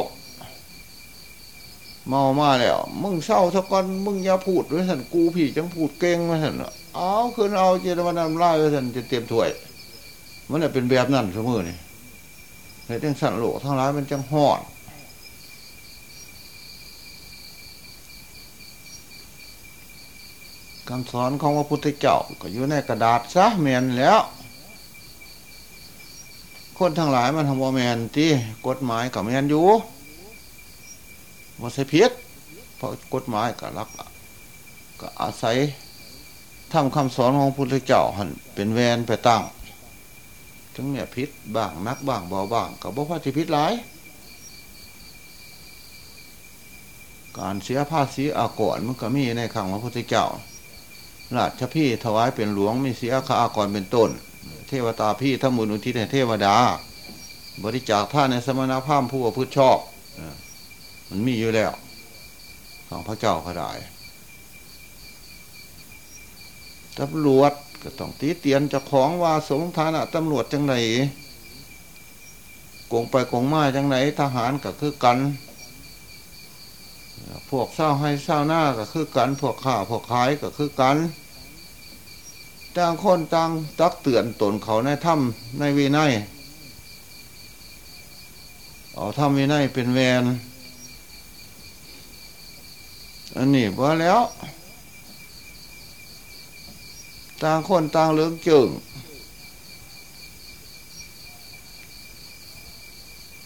เมามาแล้ว มึงเศร้าสักก่อนมึงอย่าพูดด้วยสันกูพี่จังพูดเก่งมาสันเอาคืนเอาเจรวันนำไล่สันจะเตรียมถ้วย มันเป็นแบบนั้นเสมอนี่ในเรื่องสันโลกทั้งหลายมันจังหอดคำสอนของพระพุทธเจ้าก็อยู่ในกระดาษซะแมนแล้ว คนทั้งหลายมันทำว่าแมนที่กฎหมายกับแมนอยู่ ว่าใช่พิษเพราะกฎหมายก็รักก็อาศัยทำคำสอนของพุทธเจ้าหันเป็นแวนไปตั้งถึงเนี่ยพิษบ้างนักบ้างเบาบ้างกับบ่พอที่พิษหลาย การเสียภาษีอากรมันก็มีในขังพระพุทธเจ้าราชพี่ถวายเป็นหลวงมีเสียคาอากรเป็นต้น เทวตาพี่ทมุนุทิศให้เทวดา บริจาคท่านในสมณภาพผู้ประพืชชอบ มันมีอยู่แล้วของพระเจ้าก็ได้ตำรวจก็ต้องตีเตียนจะของว่าสมฐานะตำรวจจังไหนกงไปกงมาจังไหนทหารก็คือกัน พวกเศร้าให้เศร้าหน้าก็คือกัน พวกข่าพวกขายก็คือกันต่างคนต่างตักเตือนตนเขาในถ้ำในวีไนเอาถ้ำวีไนเป็นแวน อันนี้พอแล้ว ต่างคนต่างเลืองจึง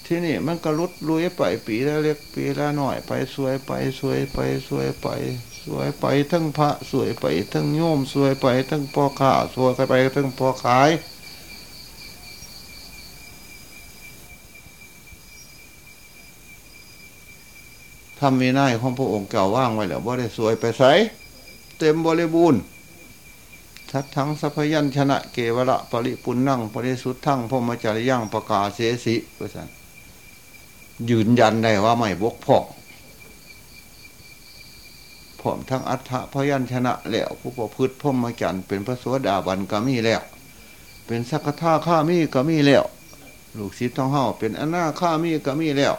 ที่นี่มันก็รุดลุยไปปีละเล็กปีละหน่อย ไปสวยไปสวยไปสวยไปสวยไปทั้งพระสวยไปทั้งโยมสวยไปทั้งพ่อข้าสวยไปทั้งพ่อขาย ทำมีหน้าของพระองค์เก่าว่างไว้แล้วว่าได้สวยไปใสเต็มบริบูรณ์ทัดทั้งสัพยัญชนะเกวระปริปุณนั่งปริสุทธังพมจริยังประกาศเสสิเพื่อนยืนยันได้ว่าไม่บกพร่องพร้อมทั้งอัฏฐพยัญชนะแล้วผู้ประพฤติพรมจรรย์เป็นพระสวสดาบันก็มีแล้ว เป็นสักท่าข้ามีก็มีแล้ว ลูกศิษย์ท้องเฮาเป็นอนาข้ามีก็มีแล้ว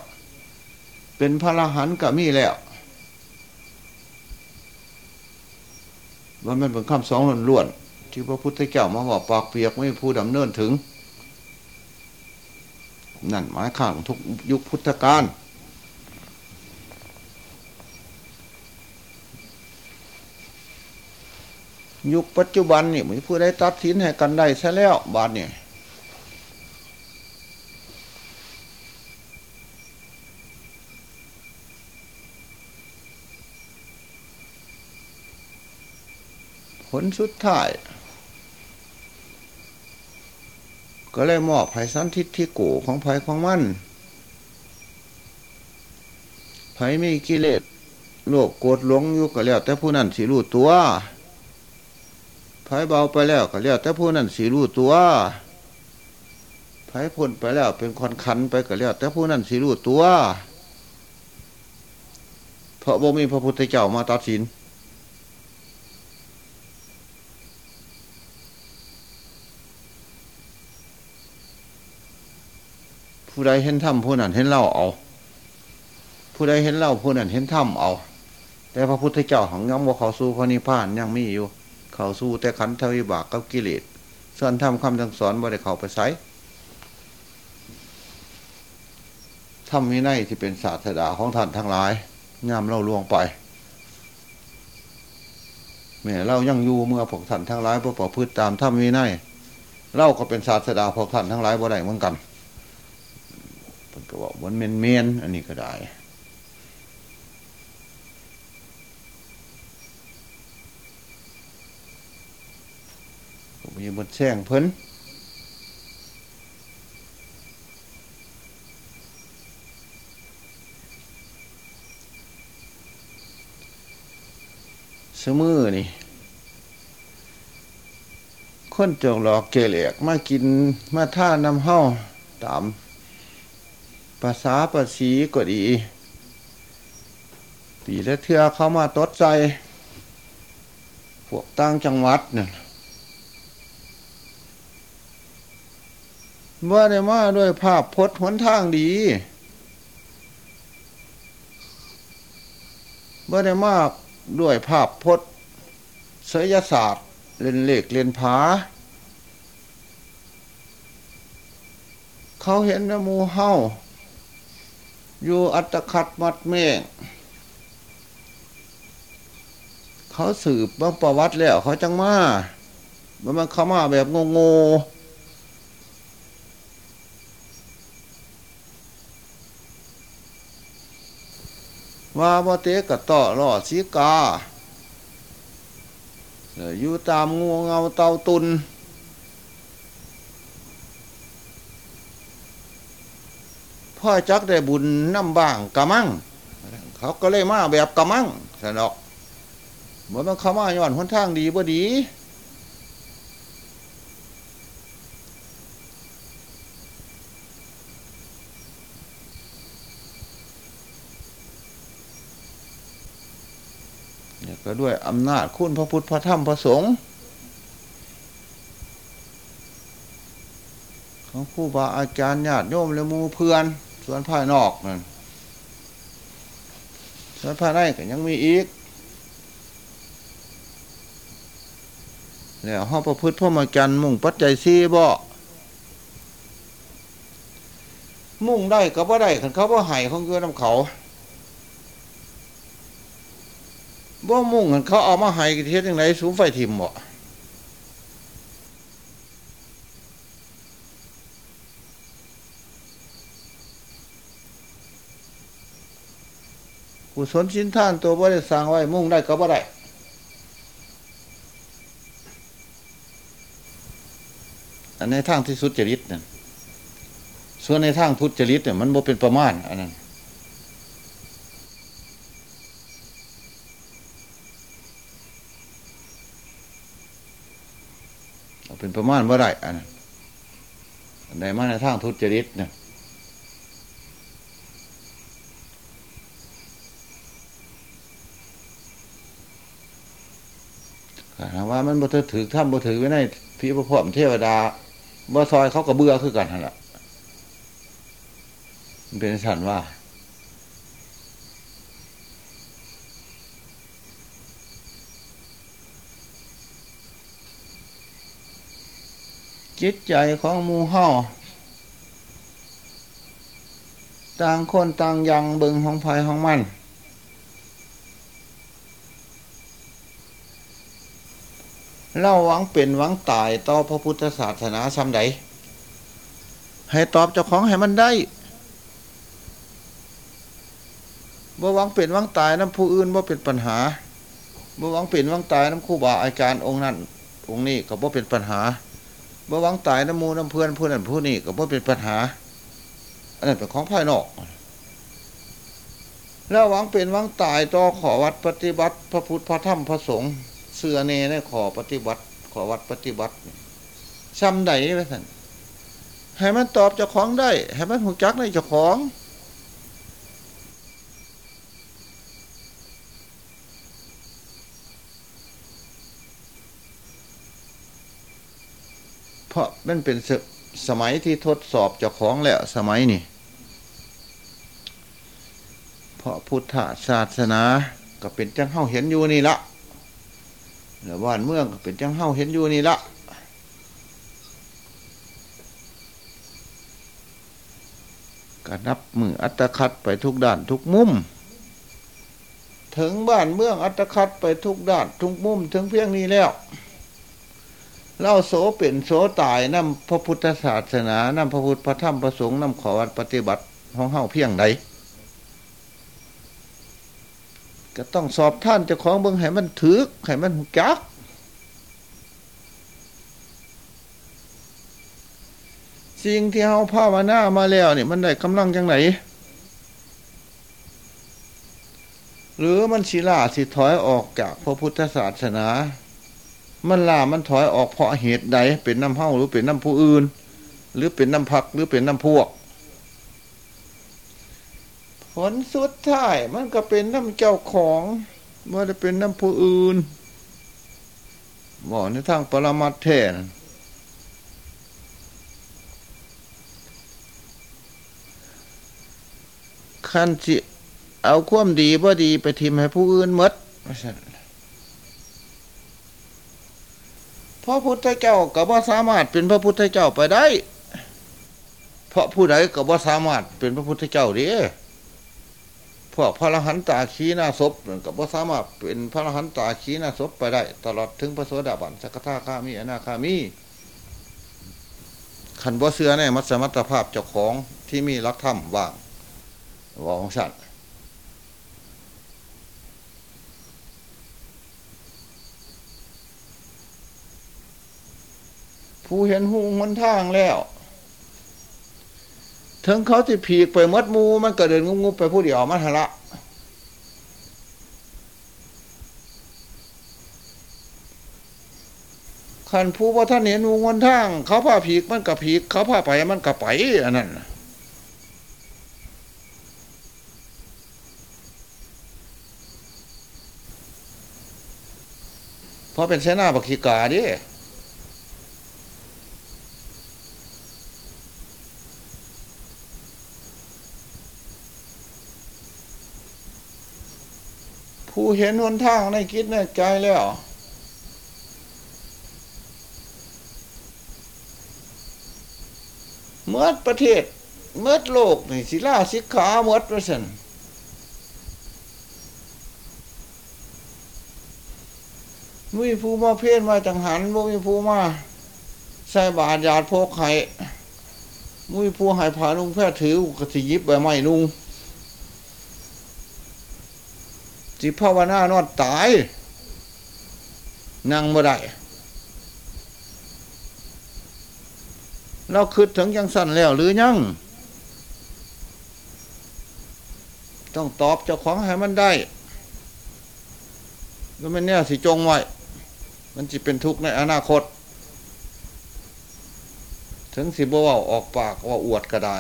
เป็นพระรหันก็มีแล้วว่ามันเป็นคำสองล้วนที่พระพุทธเจ้ามาบอกปากเปียกไม่ผู้ดำเนินถึง นั่นหมายข้างทุกยุคพุทธกาลยุคปัจจุบันนี่มีผู้ได้ตัดสินให้กันได้ซะแล้วบาทนี่ย ผลสุดท้าย ก็เลยมอบไผ่สันทิฏที่โกของไผ่ของมันไผ่มีกิเลสโลภโกรธหลงอยู่ก็แล้ว แต่ผู้นั้นสิรู้ตัวไผ่เบาไปแล้วก็แล้วแต่ผู้นั้นสิรู้ตัวไผ่พ้นไปแล้วเป็นคอนคันไปก็แล้วแต่ผู้นั้นสิรู้ตัวเพราะบ่มีพระพุทธเจ้ามาตัดสิน ผู้ใดเห็นถ้ำผู้นั้นเห็นเล่าเอา ผู้ใดเห็นเล่าผู้นั้นเห็นถ้ำเอา แต่พระพุทธเจ้าของยังว่าเขาสู้พระนิพพานยังมีอยู่ เขาสู้แต่ขันธวิบากกับกิเลสส่วนทำคำสั่งสอนบ่ได้เขาไปใช้ถ้ำวินัยที่เป็นศาสดาของท่านทั้งหลายงามเล่าลวงไปแม่เล่ายังอยู่เมื่อพวกท่านทั้งหลายพวกประพฤติตามถ้ำวินัยเล่าก็เป็นศาสดาพวกท่านทั้งหลายบ่ได้เหมือนกัน ก็บอกมันเมนเมนอันนี้ก็ได้มีบทแซงเพิ่นสมือนี่คนจกหลอกเกลียกมากินมาท่านำเห้าตาม ภาษาภาษีก็ดี ปีละเทือเขามาตดใจพวกตั้งจังหวัดเนี่ยเมื่อได้มาด้วยภาพพจน์หนทางดีเมื่อได้มาด้วยภาพพจน์ศิลศาสตร์เล่นเหลขเล่นผาเขาเห็นนมูเฮา อยู่อัตคัดมัดเมฆเขาสืบบ้างประวัติแล้ว เขาจังมามันเข้ามาแบบงงๆว่าบ่เตกะต่อรอสีกาอยู่ตามงูเงาเตาตุน พ่อจักได้บุญน้ำบ้างกะมั่งเขาก็เลยมาแบบกะมั่งสนอกเหมือนมันเขามาย้อนหนทางดีบ่ดีก็ด้วยอำนาจคุณพระพุทธพระธรรมพระสงฆ์ของผู้บาอาจารย์ญาติโยมและมูเพื่อน ส่วนภายนอกนั่นส่วนภายในก็ยังมีอีกแล้วห้องประพฤติพ่อมาจันมุ่งปัจจัยซีบ่มุ่งได้ก็บ่ได้ขันเขาบ่หายของเกือน้ำเขาบ่มุ่งขันเขาเอามาหายกันเทียยังไงสูงไฟทิมบ่ กุศลสินท่านตัวบ่ได้สร้างไว้มุ่งได้ก็บ่ได้อันในทางที่สุดจริตนั่นส่วนในทางทุจริตเนี่ยมันบ่เป็นประมาณอันนั้นเป็นประมาณบ่ได้อันนั้นในมาในทางทุจริตเนี่ย ถาม ว่ามันบ่ถือถ้ำบ่ถือไว้ในพี่พระพรหมเทวดาบ่ซอยเขาก็เบื่อคือกันหั่นละมันเป็นสันว่าจิตใจของมูเฮาต่างคนต่างยังเบิงของภัยของมัน เล่าหวังเป็นหวังตายต่อพระพุทธศาสนาซ้ำใด ให้ตอบเจ้าของให้มันได้บ่หวังเป็นหวังตายน้ำผู้อื่นบ่เป็นปัญหาบ่หวังเป็นหวังตายน้ำครูบาอาจารย์องค์นั้นองค์นี้ก็บ่เป็นปัญหาบ่หวังตายน้ำมูน้ำเพื่อนผู้นั้นผู้นี้ก็บ่เป็นปัญหา อันนั้นเป็นของภายนอกแล้วหวังเป็นหวังตายต่อขอวัดปฏิบัติ พระพุทธพระธรรมพระสงฆ์ เสือเนในขอปฏิบัติ ขอวัดปฏิบัติซ้ำใดไปสั่นให้มันตอบเจ้าของได้ ให้มันหูจักในเจ้าของเพราะมันเป็นสสมัยที่ทดสอบเจ้าของแล้วสมัยนี้เพราะพุทธศาสนาก็เป็นจังเฮาเห็นอยู่นี่ละ แล้วบ้านเมืองเป็นจังเฮาเห็นอยู่นี่ละก็นับมืออัตคัดไปทุกด้านทุกมุม ถึงบ้านเมืองอัตคัดไปทุกด้านทุกมุม ถึงเพียงนี้แล้วเล่าโสเป็นโสตายนำพระพุทธศาสนานำพระพุทธพระธรรมพระสงฆ์นำขอวัดปฏิบัติของเฮาเพียงใด ก็ต้องสอบท่านเจ้าของเบิ่งให้มันถือให้มันหูจักสิ่งที่เฮาภาวนามาแล้วนี่มันได้กำลังจังไหน หรือมันสิล่าสิถอยออกจากพระพุทธศาสนา มันล่ามันถอยออกเพราะเหตุใดเป็นน้ำเฮาหรือเป็นน้ำผู้อื่น หรือเป็นน้ำพักหรือเป็นน้ำพวก ผลสุดท้ายมันก็เป็นน้ำเจ้าของเมื่อได้เป็นน้ำผู้อื่นบอกในทางปรมัตแท้นะขั้นจิเอาความดีบ่ดีไปทิมให้ผู้อื่นมดว่าซั่นพระพุทธเจ้าก็บ่สามารถเป็นพระพุทธเจ้าไปได้ เพราะผู้ใดก็บ่สามารถเป็นพระพุทธเจ้าเด้ พวกพระอรหันตาขีหน้าศพนั่นก็บ่สามารถเป็นพระอรหันตาขีหน้าศพไปได้ ตลอดถึงพระโสดาบันสกทาคามีอนาคามีขันบ่เสือในมัสสมัตภาพเจ้าของที่มีรักธรรมว่างวองสัตว์ผู้เห็นหูหนทางแล้ว ถึงเขาที่ผีกไปมดมูมันก็เดินงุบๆไปผู้เดียวมันหละขันผู้ว่าท่านเห็นหูหนทาง เขาพาผีกมันกับผีก เขาพาไปมันกับไปอันนั้นเพราะเป็นเสนาบกิกาดิ เห็นหนทางในคิดในใจแล้วเมื่อประเทศเมื่อโลกนี่สิลาสิกขาหมดว่าสันมุ้ยผู้มาเพี้ยนมาจังหันมุ้ยผู้มาใส่บาทยาดพกไข่มุ้ยผู้หายผานุ่งแพทย์ถือกระสิยิบใบไม้นุ่ง สิภาวนานอนตายนั่งบ่ได้เราคิดถึงยังสั้นแล้วหรือยัง ต้องตอบเจ้าของให้มันได้ก็มันเนี่ยสิจงไว้ มันจะเป็นทุกข์ในอนาคต ถึงสิบ่ว่าออกปากว่าอวดก็ได้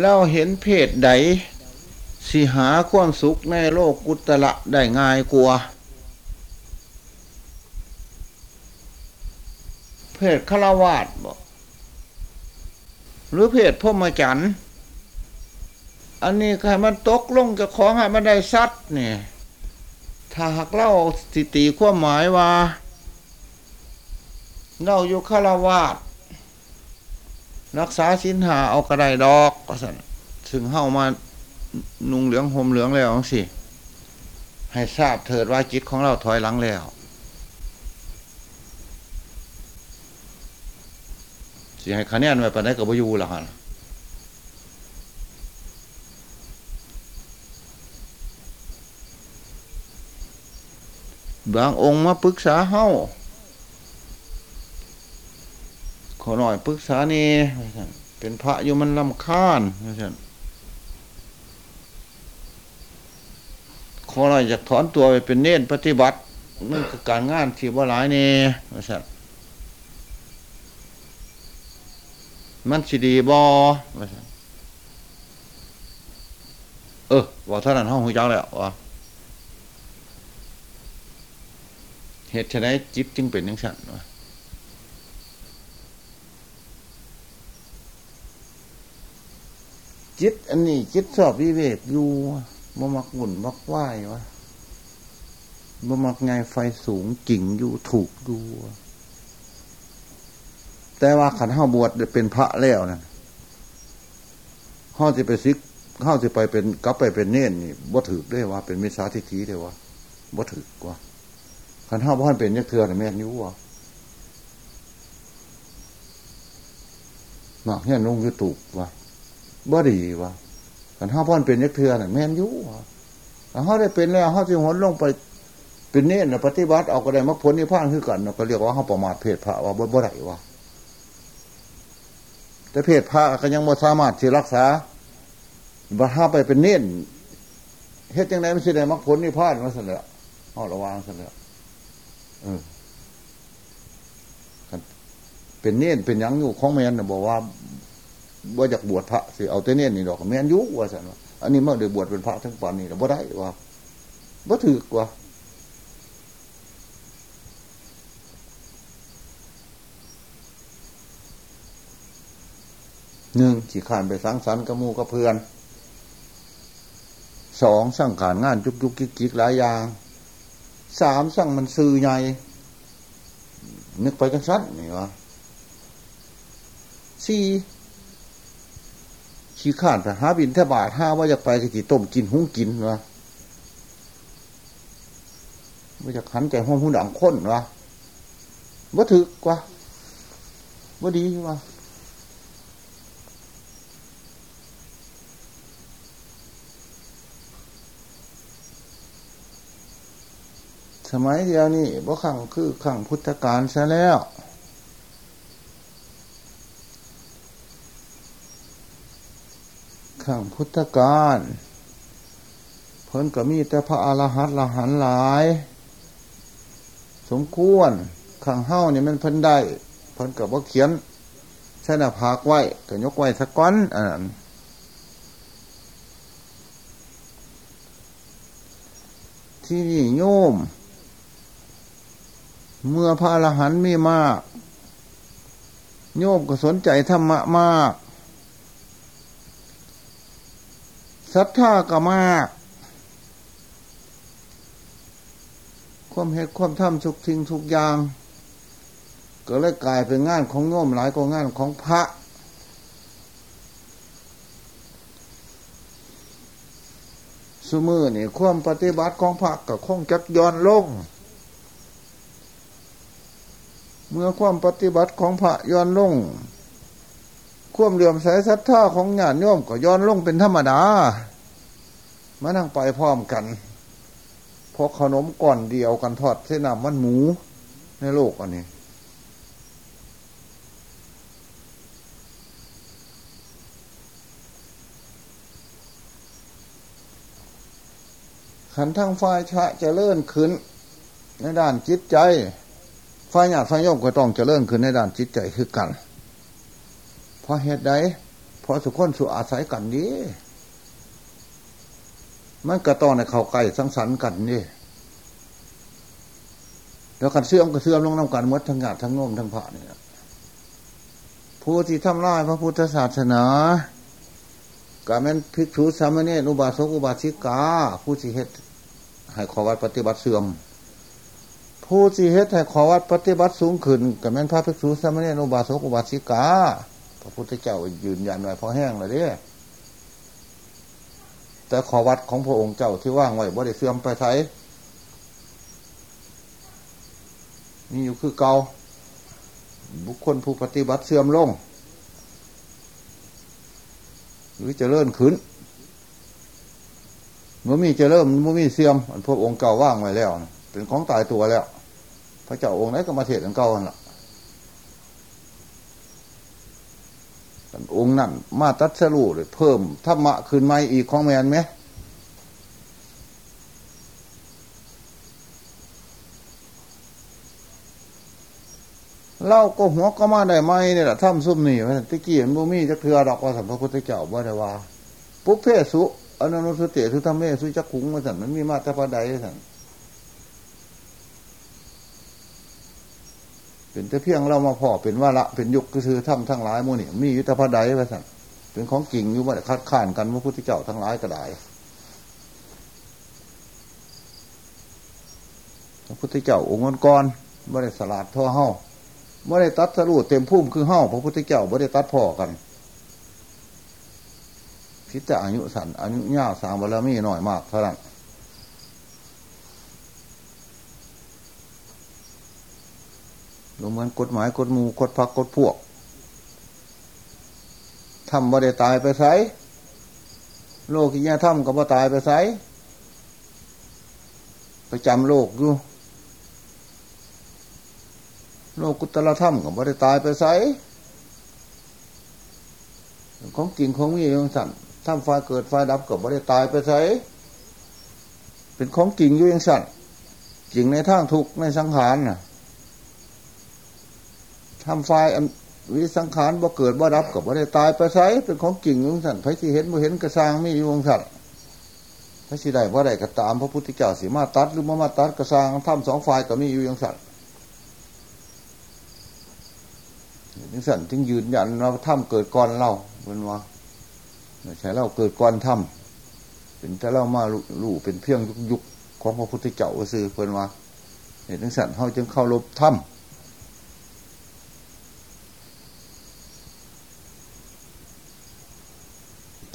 เราเห็นเพศใดสิหาความสุขในโลกกุตละได้ง่ายกว่าเพศฆราวาสบอกหรือเพศพ่อมาจันอันนี้ใครมันตกลงจะของให้มันได้ซัดเนี่ยถ้าหากเล่าสิติความหมายว่าเล่าอยู่ฆราวาส รักษาสินหาเอากระไดดอกก็สันถึงเข้ามานุ่งเหลืองห่มเหลืองแล้วสิให้ทราบเถิดว่าจิตของเราถอยหลังแล้ว สิให้คะแนนไว้ปานได้กับวยูละฮะบางองค์มาปรึกษาเฮา ขอหน่อยปรึกษานี่เป็นพระอยู่มันลำคาญขอหน่อยอยากถอนตัวไปเป็นเน้นปฏิบัติมันคือการงานที่ว่าหลายนี่นะมันสิดีบอเออว่าเท่านั้นห้องหูจักแล้ววะเหตุฉะนั้นจิตจึงเป็นอย่างฉันวะ จิตอันนี้จิตสอบวิเวกอยู่บ่มักหุ่นมักไหววะบ่มักไงไฟสูงกิ่งอยู่ถูกอยู่แต่ว่าขันห้าบวชเป็นพระแล้วนะห้าจะไปซิกห้าจะไปเป็นกลับไปเป็นเน่นนี่บ่ถือได้ว่าเป็นมิจฉาทิฏฐิได้ว่าบ่ถือกว่าขันห้าบ่านเป็นยักเถื่อนแม่นยุ่วหมากเนี่ยนุ่งยุตุกว่า บ่ดีว่าขันห้าบ่านเป็นยักเถื่อนแม่นยุ่วเขาได้เป็นแล้วเขาจะหนลงไปเป็นเน่นปฏิบัติเอาก็ได้มรรคผลนิพพานคือกันก็เรียกว่าเขาประมาทเพศพระว่าบ่บ่ได้ว่าแต่เพศพระก็ยังไม่สามารถที่รักษาบัตรห้าไปเป็นเน้นเฮ็ดยังไงไม่ใช่ได้มรรคผลนี่พาดมาเสนอเอาระวังเสนอเออเป็นเน้นเป็นยังอยู่ของแมนนบอกว่า ว่าอยากบวชพระสิเอาแต่เน้นนี่ดอกแม่นยุว่าสันว่าอันนี้เมื่อเดือบวชเป็นพระทั้งปานนี่เราบ่ได้ว่าบ่ถือกว่าหนึ่งขี่ขานไปสังสรรค์กับมูกับเพื่อนสองสร้างการงานจุกจุกกิกกิกหลายอย่างสามสร้างมันซื้อใหญ่ นึกไปกันสัดนี่วะสี่ ขี่ข้านไปหาบินแทบาทห้าว่าจะไปกจีต้มกินหุ้งกินวะว่าจะขันใจห้องหุ้งดังข้นวะว่าถือกว่าว่าดีวะสมัยเดียวนี่บ่ขังคือขังพุทธการซะแล้ว ขังพุทธการเพิ่นก็มีแต่พระอรหันต์ละหันหลาย สมควรขังเฮ้าเนี่ยมันเพิ่นได้ เพิ่นกับว่าเขียนใช่นาภากไว้ก็ยกไว้สักก้อนอ่านที่นี่โยม เมื่อพระอรหันต์มีมาก โยมก็สนใจธรรมะมาก ศรัทธาก็มาก ความเหตุความทำทุกทิ้งทุกอย่าง ก็เลยกลายเป็นงานของโยมหลายกว่างานของพระสมือนี่ความปฏิบัติของพระกับคงจักย้อนลง เมื่อความปฏิบัติของพระย้อนลง ความเหลื่อมใสศรัทธาของญาติโยมก็ย้อนลงเป็นธรรมดา มานั่งไปพร้อมกันพราะขนมก่อนเดียวกันทอดเส้นน้ำมันหมูในโลกอันนี้ ขันทั้งฝ่ายชะจะเลื่อนขึ้น ในด้านจิตใจฝ่ายญาติฝ่ายโยมก็ต้องจะเจริญขึ้นในด้านจิตใจคือกัน ราะเหตุใดเพราะสุขคนสุอาศัยกันดีมันกระต้องในเขาไก่สังสรรค์กันนี่แล้วกันเสื่อมก็เสื่อมลงน้ำกันมดทั้งงานทั้งโน้มทั้งผ่านี่ยผู้ที่ทำลายพระพุทธศาสนาการเป็นภิกษุสามเณรอุบาสกอุบาสิกา ผู้ที่เหตุให้ขอวัดปฏิบัติเสื่อม ผู้ที่เหตุให้ขอวัดปฏิบัติสูงขึ้นกับแม่นพระภิกษุสามเณรอุบาสกอุบาสิกา พระพุทธเจ้ายืนยันไว้พอแห้งเลยเด้แต่ขอวัดของพระองค์เจ้าที่ว่างไว้บ่ได้เสื่อมไปไทยมีอยู่คือเกาบุคคลผู้ปฏิบัติเสื่อมลง หรือจะเลื่อนขึ้นเมื่อมีจะเริ่มเมื่อมีเสื่อมพวกองค์เก่าว่างไว้แล้ว เป็นของตายตัวแล้ว พระเจ้าองค์ไหนก็มาเทศอันเก่ากันละ องค์นั่นมาตัดสรุเลยเพิ่มธรรมะคืนไม่อีกของแมนไหมเล่าก็หัวก็มาได้ไหมเนี่ยแหละถ้ำซุ่มนี่ว่าตะกี้มันบูมีจะเถือดอกว่าสัมพระพุทธเจ้าว่ได้ว่า ปุ๊บเพสุอนุนุสติทุธรรมเมสุจักขุงมาสั่นมันมีมาตรพระใดสั่น เป็นแต่เพียงเรามาพอเป็นว่าละเป็นยุคก็คือถ้ำทั้งหลายมูนี่มียุทธพระใดมาสั่นเป็นของจริงอยู่มาคัดค้านกันพระพุทธเจ้าทั้งหลายก็ได้พระพุทธเจ้าองค์กรไม่ได้สลาดท่อเฮ้าไม่ได้ตัดสรุปเต็มพุ่มคือเฮ้าพระพุทธเจ้าไม่ได้ตัดพ่อกันพิจารอายุสันอายุยาวสามบารมีหน่อยมากเท่านั้น ลงเหมือนกฎหมายกฎมูกฎพักกฎพวกทำบ่ได้ตายไปไสโลกียธรรมก็บ่ตายไปไสไปจำโลกอยู่โลกุตละธรรมก็บ่ได้ตายไปไสของจริงของมีของสั่นทำไฟเกิดไฟดับก็บ่ได้ตายไปไสเป็นของจริงอยู่อย่างสั่นจริงในทางทุกในสังขารน่ะ ทำไฟวิสังขารบ่เกิดบ่ดับกับบ่ได้ตายไปไสเป็นของจริงของสันพระที่เห็นบ่เห็นกระซางมีอยู่ของสันพระที่ได้บ่ได้ก็ตามพระพุทธเจ้าสีมาตัดหรือมามาตัดกระซางทำสองฝ่ายก็มีอยู่อย่างสันยังสันจึงยืนยันเราถ้ำเกิดก่อนเราเป็นว่าใช่เราเกิดก่อนถ้ำเป็นแต่เรามาลู่เป็นเพียงยุคของพระพุทธเจ้าซื้อเพิ่นว่าเห็นทั้งสันเขาจึงเข้ารบถ้ำ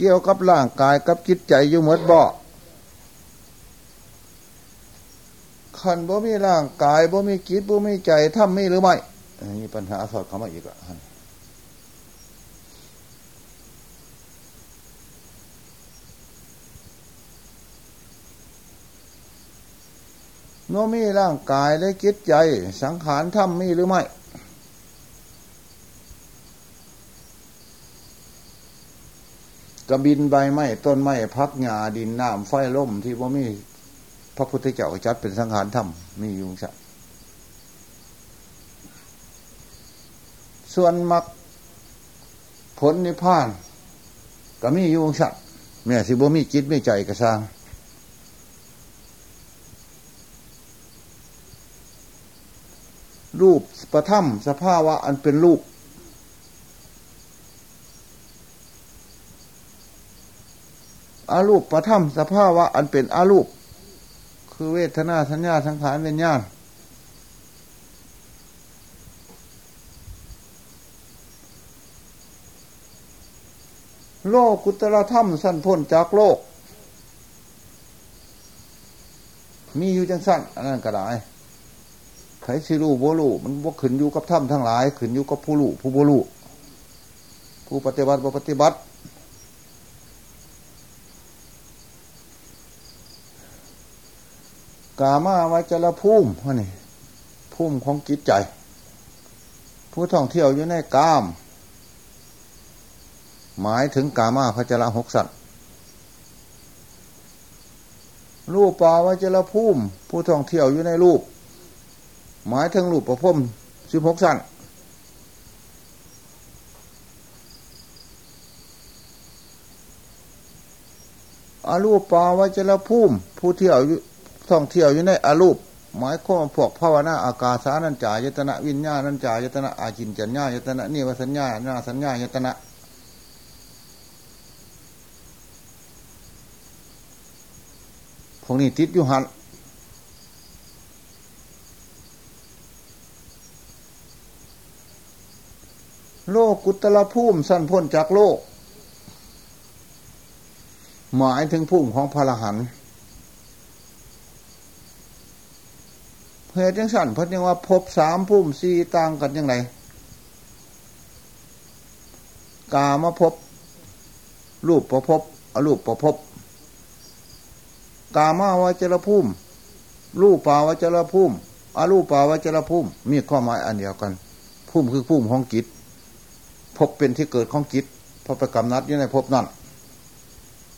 กี่ยวกับร่างกายกับจิตใจอยู่หมดบ่ขันบ่มีร่างกายบ่มีจิตบ่มีใจทำไม่หรือไม่นี่ปัญหาสอดเข้ามาอีกอะโนมีร่างกายและจิตใจ สังขารทำมีหรือไม่ กระบินใบไม้ต้นไม้พักหญ้าดินน้ำไฟล่มที่ว่ามีพระพุทธเจ้าจัดเป็นสังหารธรรมมีอยู่สักส่วนมักผลนิพพานก็มีอยู่สักแม่สิบ่มีจิตไม่ใจกระซังรูปประทับสภาวะอันเป็นรูป อารูปประทับสภาวะอันเป็นอารูป คือเวทนาสัญญาสังขารเวียนญาณโลกุตรธรรมสั้นพ้นจากโลก มีอยู่จังสั้นอันนั้นก็ได้ไผสิรูโบลูมันบวขึ้นอยู่กับถ้ำทั้งหลาย ขึ้นอยู่กับผู้ลูผู้โบลูผู้ปฏิบัติบ่ปฏิบัติ กามาวจรภูมิวะนี่ภูมิของจิตใจ ผู้ท่องเที่ยวอยู่ในกาม หมายถึงกามาพระจระหกสัตว์รูปปาวจรภูมิ ผู้ท่องเที่ยวอยู่ในรูป หมายถึงรูปประพมสิบหกสัตว์อารูปปาวจรภูมิ ผู้เที่ยว ท่องเที่ยวอยู่ในอารูปหมายความพวกภาวนาอากาสานัญจายตนะวิญญาณัญจายตนะอาจินจัญญายตนะนิวสัญญาณาสัญญายตนะพวกนี้ติดอยู่หันโลกกุตละภูมิสั้นพ้นจากโลก หมายถึงภูมิของพระหัน เหตุจังสั่นเพราะยังว่าพบสามภูมิสี่ต่างกันยังไงกามาพบรูปประพบอรูปประพบกามาวาจรภูมิรูปปาวาจรภูมิอรูปปาวาจรภูมิมีข้อหมายอันเดียวกันภูมิคือภูมิของจิตพบเป็นที่เกิดของจิตพอไปกำนัดอยู่ในพบนั่น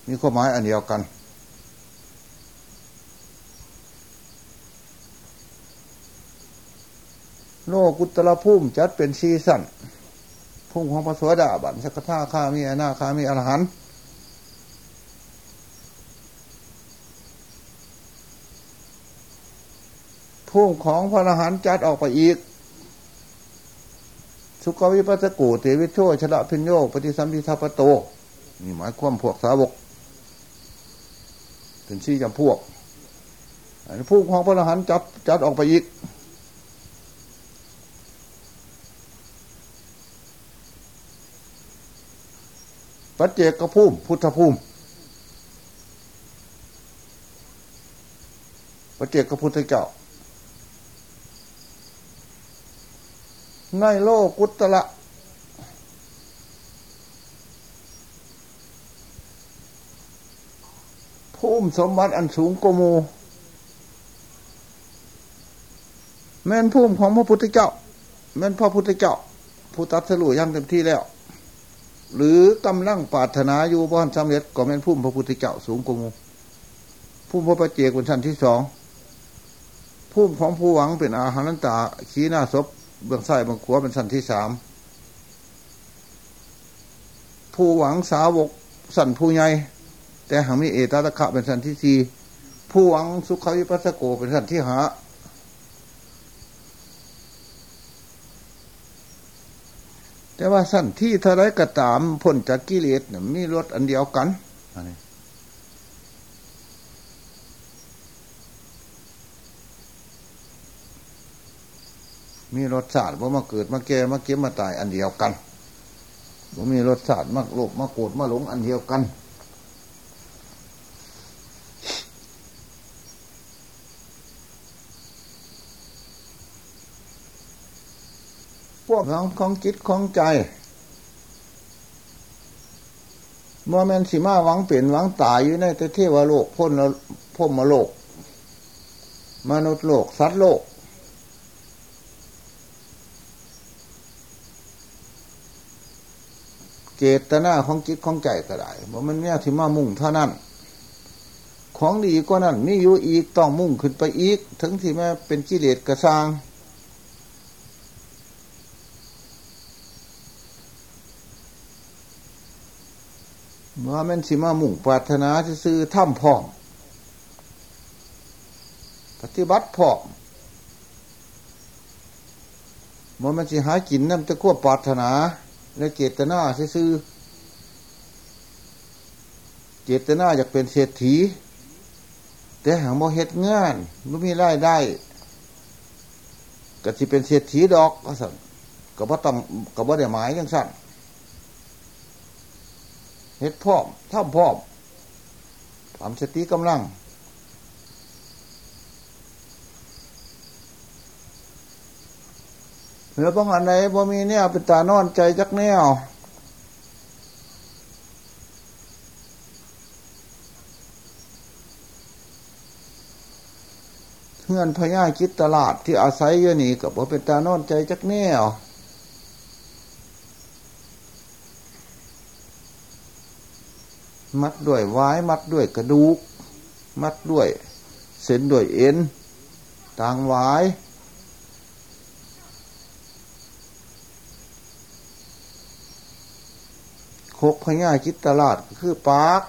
มีข้อหมายอันเดียวกัน โลกุตละภูมิจัดเป็นซีสันภูมิของพระสวสดาบันสักท่าข้ามีอนาข้ามีอรหันพุ่งของพระอรหันจัดออกไปอีก สุกวิปัสสกูเตวิโชชละพิญโยปฏิสัมพิทัปโตนี่หมายความพวกสาวกเป็นชี้จำพวกอันพุ่งของพระอรหันต์จัดจัดออกไปอีก ปัจเจกภูมิพุทธภูมิปัจเจกพุทธเจ้า ในโลกุตละ ภูมิสมบัติอันสูงกโมแม่นภูมิของพระพุทธเจ้า แม่นพระพุทธเจ้า ผู้ตัดสู้ยังเต็มที่แล้ว หรือกำลังปรารถนาอยู่บ้านสำเร็จก็แม่นภูมิพระพุทธเจ้าสูงกโมภูมิพระประเจกเป็นชั้นที่สองภูมิของผู้หวังเป็นอาหารันตาขี้หน้าศพเบื้องซ้ายเบื้องขวาเป็นสั้นที่สามผู้หวังสาวกสันผู้ใหญ่แต่หางมีเอตตะคะเป็นสั้นที่สี่ผู้หวังสุขวิปัสสโกเป็นสั้นที่หา แต่ว่าสั้นที่เท่าไรก็ตามพ้นจากกิเลสมีรถอันเดียวกันอันนี้มีรสชาติว่ามาเกิดมาแก่มาเก็บมาตายอันเดียวกันว่ามีรสชาติมาโลภมาโกรธมาหลงอันเดียวกัน วกของของจิตของใจโมเมนสีมาหวังเปลี่ยนหวังตายอยู่ในเทวโลกพ้นพ้นมาโลก มนุษย์โลก สัตว์โลก เจตนาของจิตของใจก็ได้ว่ามันเนี่ยที่มามุ่งเท่านั้น ของดีก็นั่นมีอยู่อีกต้องมุ่งขึ้นไปอีก ถึงที่แม้เป็นกิเลสกระซัง ว่ามันสิมามุ่งปรารถนาจะซื้อถ้ำพร้อมปฏิบัติพร้อมมันมันสิหากินนั่นจะควบปรารถนา และเจตนาซื้อเจตนาอยากเป็นเศรษฐี แต่หางโมเหตุงานไม่มีรายได้ก็จะเป็นเศรษฐีดอกก็สั่งก็บ่ต้องก็บ่ได้หมายยังสั่น เฮ็ดพร้อมท่าพร้อมทำสติกำลัง เหลือบ้างอันไหนบ่มีเนี่ยเป็นตานอนใจจักแนวเพื่อนพญาคิดตลาดที่อาศัยอยู่นี่กับว่าเป็นตานอนใจจักแนว มัดด้วยวายมัดด้วยกระดูก มัดด้วย เส้นด้วยเอ็นต่างไว้คกพญาจิตตลาดคือปาก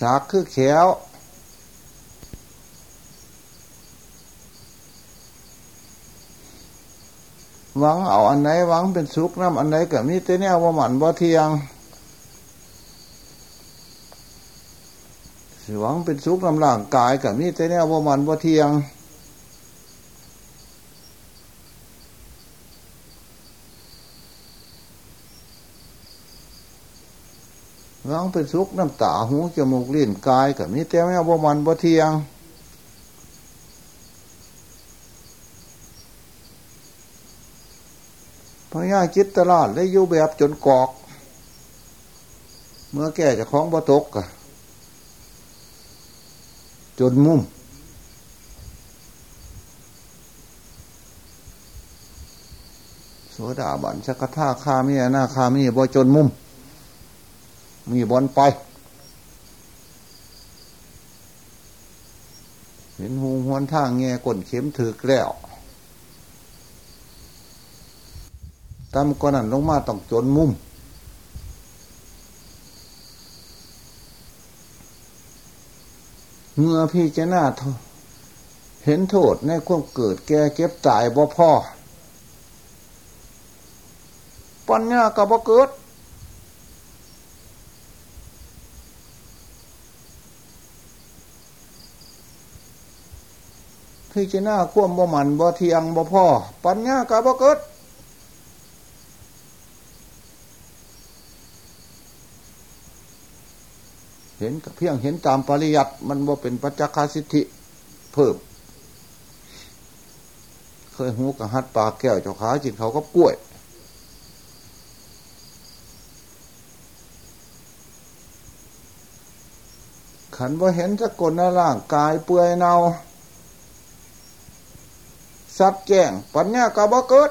สากคือแขว หวังเอาอันไหนหวังเป็นสุกน้ำอันไหนกับมีแต่แนวว่าหมันว่าเทียงหวังเป็นสุกน้ำร่างกายกับมีแต่แนวว่าหมันว่าเทียงหวังเป็นสุกน้ำตาหูจมูกลิ้นกายกับมีแต่แนวว่าหมันว่าเทียง พญาจิตตลาดได้อยู่แบบจนกอก เมื่อแก่จะคล้องบ่ตกอะจนมุมโสดาบันสักท่าคามีหน้าคามีบ่จนมุม มีบอลไป เห็นหูหวนทางแง่ก้นเข็มถือแล้ว ตามก้อนนั้นลงมาต้องจนมุม เมื่อพี่จะหน้าเห็นโทษในความเกิดแก่เก็บตายบ่พ่อปัญญากับบ่เกิดพี่จนาควมบ่มันบ่เทียงบ่พ่อ ปัญญากับบ่เกิด เห็นเพียงเห็นตามปริยัติมันว่าเป็นปัจจคสิทธิเพิ่ม เคยหูกับฮัดปลาแก้วเจ้าขาจิตเขาก็กล้วย ขันว่าเห็นสกลนร่างกายเปื่อยเนาสัดแจ้งปัญญากะบ่เกิด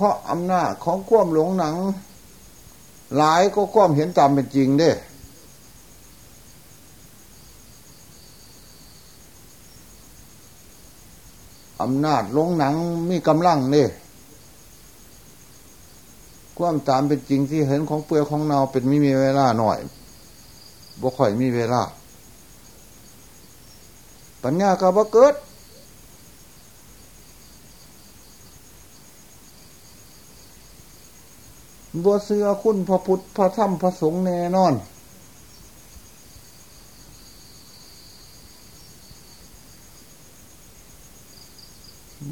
เพราะอำนาจของความหลงหนัง หลายก็ความเห็นตามเป็นจริงเด้อำนาจลงหนังมีกำลังเนี่ยความตามเป็นจริงที่เห็นของเปลือกของเนาเป็นไม่มีเวลาหน่อยบ่ค่อยมีเวลา ปัญญาก็บ่เกิด บัวเสือคุณพระพุทธพระธรรมพระสงฆ์แน่นอน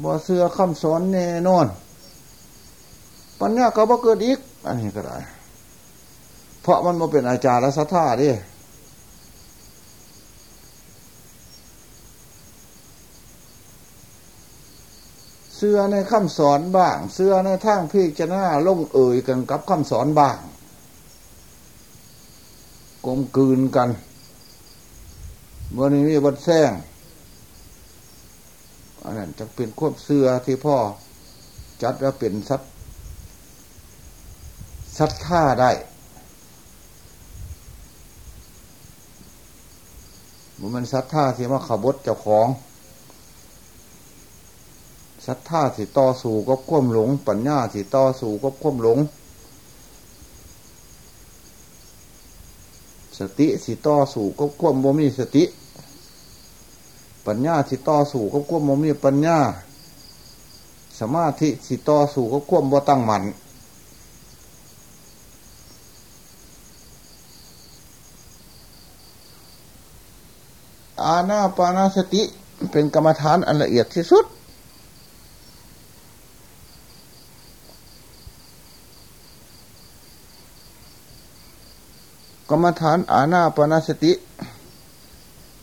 บัวเสือคำสอนแน่นอน ปัญญาก็บ่เกิดอีก อันนี้ก็ได้ เพราะมันมาเป็นอาจารย์และสัทธาดิ เสื้อในคำสอนบ้าง เสื้อในทางพี่จะน่าลงเอ่ยกันกับคำสอนบ้างกลมกลืนกันเมื่อนี้มีบัดแซงอันนั้นจะเป็นควบเสื้อที่พ่อจัดว่าเป็นสัตสัตท่าได้มันสัตท่าที่มาขบดเจ้าของ ศรัทธาสิต่อสู่ก็ควมหลง ปัญญาสิต่อสู่ก็ควมหลง สติสิต่อสู่ก็ควมบ่มีสติ ปัญญาสิต่อสู่ก็ควมบ่มีปัญญา สมาธิสิต่อสู่ก็ควมบ่ตั้งมันอาณาปานาสติเป็นกรรมฐานอันละเอียดที่สุด กรรมฐานอาณาปณสติ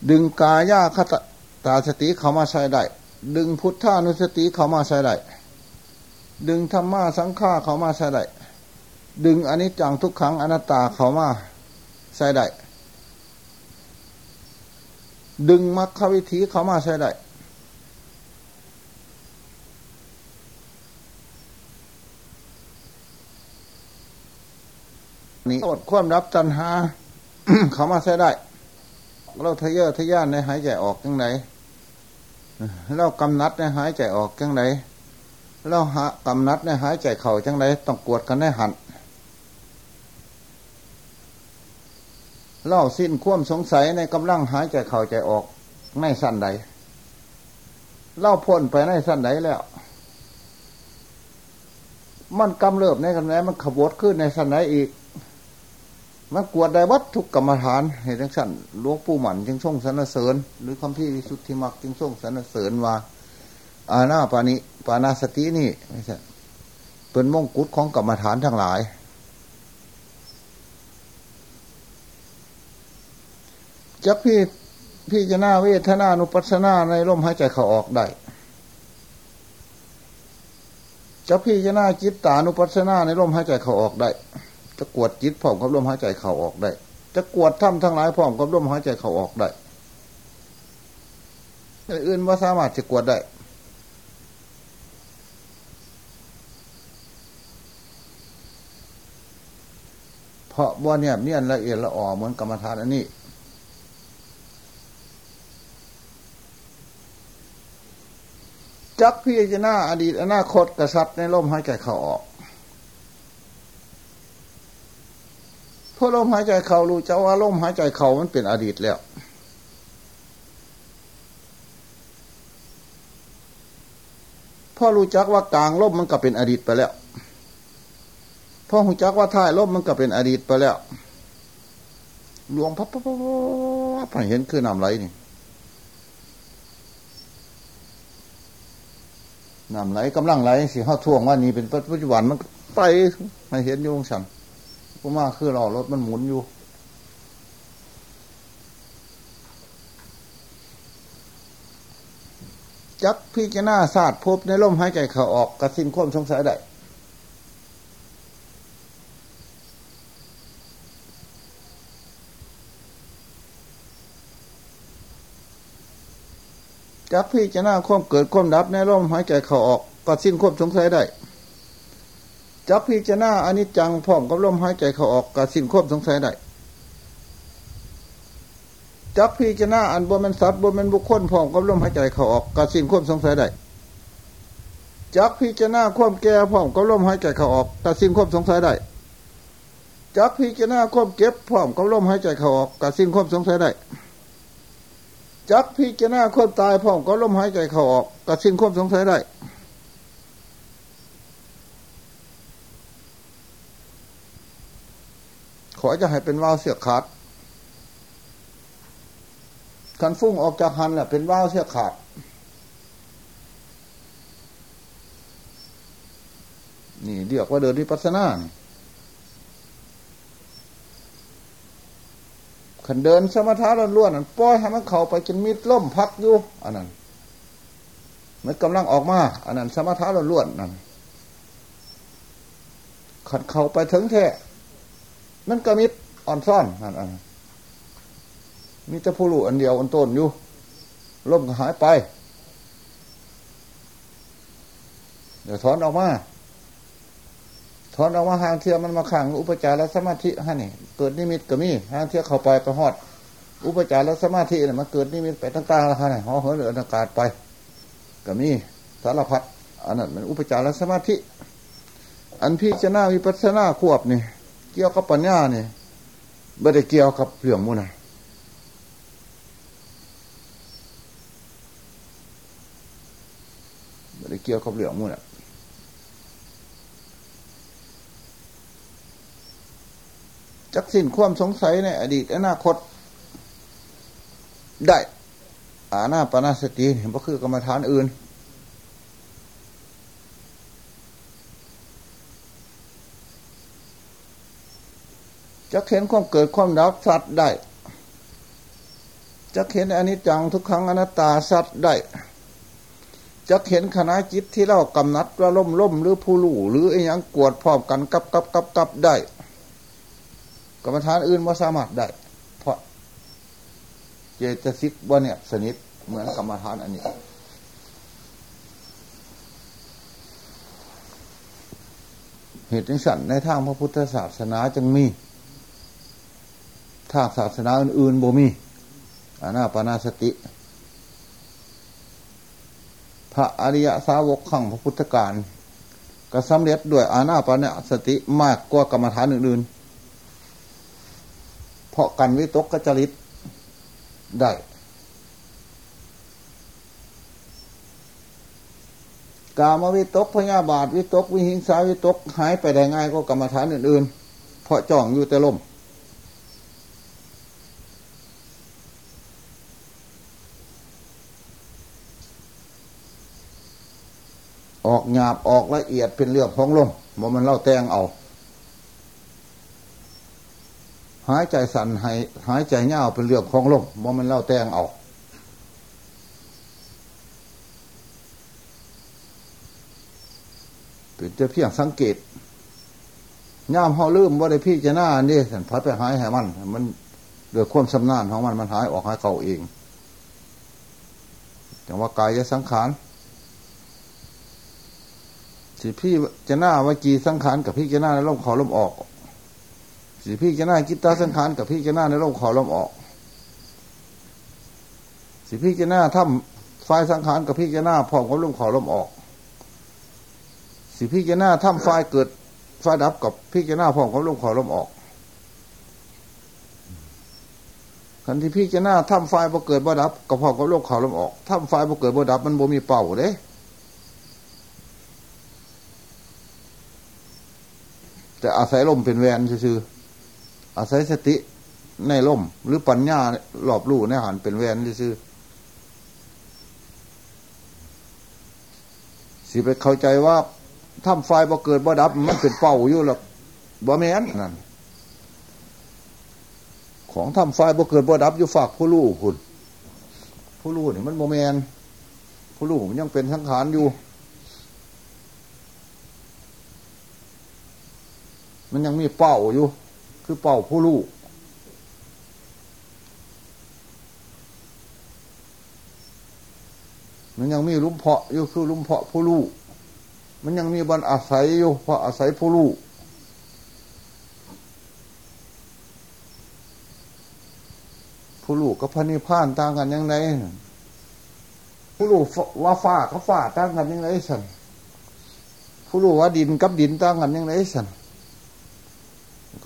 ดึงกายาคตาสติเข้ามาใช้ได้ ดึงพุทธานุสติเข้ามาใช้ได้ ดึงธรรมะสังฆาเข้ามาใช้ได้ ดึงอนิจจังทุกขังอนัตตาเข้ามาใช้ได้ ดึงมรรควิธีเข้ามาใช้ได้ นี่อดความรับตันหา เขามาใช้ได้ เราทะเยอทะยานในหายใจออกยังไงเรากำนัดในหายใจออกยังไงเราหากำนัดในหายใจเข่าจังไรต้องกวดกันได้หันเล่าสิ้นควมสงสัยในกำลังหายใจเข่าใจออกในสั้นใดเล่าพ้นไปในสั้นใดแล้ว มันกำเริบในกันไหนมันขบวดขึ้นในสั้นใดอีก มันกวดได้วัตถุกกรรมฐานเห็นทั้งสั้นลวงปู่หมันจึงส่งสรรเสริญ หรือคำพี่วิสุทธิมักจึงส่งสรรเสริญว่า อาณาปานิปานาสตินี่ไม่ใช่เป็นมงกุฎของกรรมฐานทั้งหลาย จักพี่พี่จะหน้าเวทนานุปัสนาในลมหายใจเขาออกได้จักพี่จะหน้าจิตตานุปัสนาในลมหายใจเขาออกได้ จะกวดจิตพร้อมกับลมหายใจเขาออกได้ จะกวดถ้ำทั้งหลายพร้อมกับลมหายใจเขาออกได้อื่นว่าสามารถจะกวดได้เพราะว่าเนี่ยเนี่ยละเอียดละอ่อเหมือนกรรมฐานอันนี้จักพี่จะหน้าอดีตอนาคตกษัตริย์ในลมหายใจเขาออก พอลมหายใจเขารู้จ้าว่าลมหายใจเขามันเป็นอดีตแล้วพ่อรู้จักว่ากลางลมมันก็เป็นอดีตไปแล้วพ่อหูจักว่าท้ายลมมันก็เป็นอดีตไปแล้วหลวงพับพับพับเห็นคือนำไรนี่นำไหลกำลังไหลสิห้าท่วงว่านี่เป็นปัจจุบันมันไปไม่เห็นอยู่ของฉัน ก็มาคือรอรถมันหมุนอยู่ จักพี่จะหน้าศาสตร์พบในลมหายใจเขาออกกระสินควมสงสัยได้จักพี่จะหน้าควมเกิดควมดับในลมหายใจเขาออกก็สิ้นควมสงสัยได้ จักพี่จนาอนิจจังพร้อมกับลมหายใจเขาออกก็สิ้นควมสงสัยได้จักพี่จนาอันบนมันสัตว์บนมันบุคคลพร้อมกับลมหายใจเขาออกก็สิ้นควมสงสัยได้จักพี่จนาควมแก่พร้อมกับลมหายใจเขาออกก็สิ้นควมสงสัยได้จักพี่จนาควมเก็บพร้อมกับลมหายใจเขาออกก็สิ้นควมสงสัยได้จักพิจารณาคนตายพร้อมก็ลมหายใจเขาออกกระสิ้นความสงสัยได้ ขอจะให้เป็นว่าวเสียขาดคันฟุ้งออกจากหันแหละเป็นว่าวเสียขาดนี่เรียกว่าเดินวิปัสสนาขันเดินสมถะล้วนๆนั่นป้อยให้มันเข้าไปจนมีล่มพักอยู่อันนั้นมันกำลังออกมาอันนั้นสมถะล้วนๆนั่นขันเข้าไปถึงแท้ มันก็มิดอ่อนซ่อนนั่นอันมีแต่ผู้รู้อันเดียวอันต้นอยู่ล่มก็หายไปเดี๋ยวถอนออกมาถอนออกมาหางเทียมันมาขัง อุปจารสมาธิฮะนี่เกิดนิมิตก็มีหางเทียเข้าไปไปหอด อุปจารสมาธิเนี่ยมันเกิดนิมิตไปต่างๆแล้วค่ะนี่ห่อเหินอากาศไป ก็มีสารพัดอันนั้นมันอุปจารสมาธิ อันพิจารณาวิปัสสนาควบนี่ เกี่ยวกับปัญญาเนี่ยไม่ได้เกี่ยวกับเรื่องมูนะไม่ได้เกี่ยวกับเรื่องมูนะจักสิ้นความสงสัยในอดีตอนาคต ได้อาณาปนาสติเห็นก็คือกรรมฐานอื่น จะเห็นความเกิดความดับสัตว์ได้จะเห็นอนิจจังทุกครั้งอนัตตาสัตว์ได้จะเห็นคณะจิตที่เรากำนัดว่าล่มล่มหรือผู้ลู่หรือไอ้ยังกวดพร้อมกันกับกับกับกับได้ กรรมฐานอื่นว่าสามารถได้ เพราะเจตสิกว่าเนี่ยสนิทเหมือนกรรมฐานอันนี้เหตุจังสันในทางพระพุทธศาสนาจึงมี ทางศาสนาอื่นๆบ่มีอานาปนาสติ พระอริยสาวกขังพระพุทธการก็สำเร็จด้วยอาณาปณะสติมากกว่ากรรมฐานอื่นๆ เพราะกันวิตกกจริตได้ กามวิตกพยาบาทวิตก วิหิงสาวิตก หายไปได้ง่ายก็กรรมฐานอื่นๆ เพราะจ้องอยู่แต่ลม ออกหยาบออกละเอียดเป็นเรื่องของลมบ่มันเล่าแตงเอา หายใจสั่นหายหายใจเงาเป็นเรื่องของลมบ่มันเล่าแตงเอาเป็นจะเพียงสังเกตย่ามเฮาลืมว่าได้พี่จะหน้านี่สันพัดไปหายให้มัน มันโดยความสำนานของมันมันหายออกหายเก่าเองจังว่ากายสังขาร สิพี่จะหน้าวจีสังขารกับพี่จะหน้าในร่มขอลมออก สิพี่จะหน้ากิตตาสังขารกับพี่จะหน้าในร่มขอลมออก สิพี่จะหน้าถ้ำไฟสังขารกับพี่จะหน้าพร้อมกับลมขอลมออก สิพี่จะหน้าถ้ำไฟเกิดไฟดับกับพี่จะหน้าพร้อมกับลมขอลมออกคันที่พี่จะหน้าถ้ำไฟบ่เกิดบ่ดับกับพร้อมกับลมขอลมออกถ้ำไฟบ่เกิดบ่ดับมันบ่มีเป่าเด้ แต่อาศัยลมเป็นแวนซื่ออาศัยสติในลมหรือปัญญาหลอบลู่ในหันเป็นแวนซื่อสิไปเข้าใจว่าถ้ำไฟบ่เกิดบ่ดับ มันเป็นเป่าอยู่หรอกบ่แม้นนั่นของถ้ำไฟบ่เกิดบ่ดับอยู่ฝากผู้ลู่คุณผู้ลู่นี่มันบ่แมนผู้ลู่มันยังเป็นสังขารอยู่ มันยังมีเป้าอยู่ คือเป้าผู้ลูกมันยังมีลุ่มเพาะอยู่คือลุ่มเพาะผู้ลูกมันยังมีบรรอาศัยอยู่เพราะอาศัยผู้ลูกผู้ลูกกับพระนิพพานต่างกันยังไงผู้ลูกว่าฟ้ากับฟ้าต่างกันยังไงสันผู้ลูกว่าดินกับดินต่างกันยังไงสัน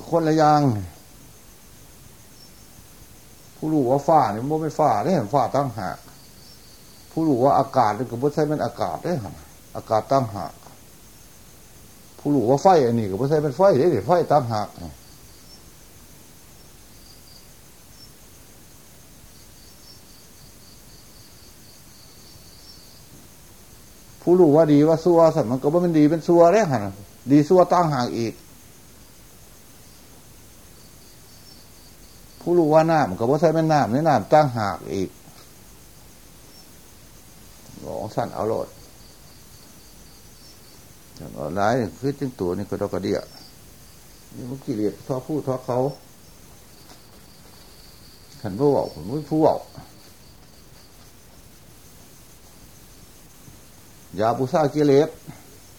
คนละอย่าง ผู้รู้ว่าฝ้าเนี่ยมันไม่ฝ้าได้เห็นฝ้าตั้งหากผู้รู้ว่าอากาศนี่ก็ไม่ใช่เป็นอากาศได้หันอากาศตั้งหากผู้รู้ว่าไฟอันนี้ก็ไม่ใช่เป็นไฟได้ไฟตั้งหากผู้รู้ว่าดีว่าซัวสัตว์มันก็ไม่เป็นดีเป็นซัวได้หันดีซัวตั้งหากอีก ผู้รู้ว่าน้ำก็บ่ใช่เป็นน้ำนี่น้ำตั้งหากอีกหลงสั้นเอาโลดอย่างร้ายคือจึงตัวนี่ก็ดอกกระเดียนี่มันกิเลสทอผู้ทอเขาขันผู้บอกผมไม่ผู้บอกยาบุษากิเลส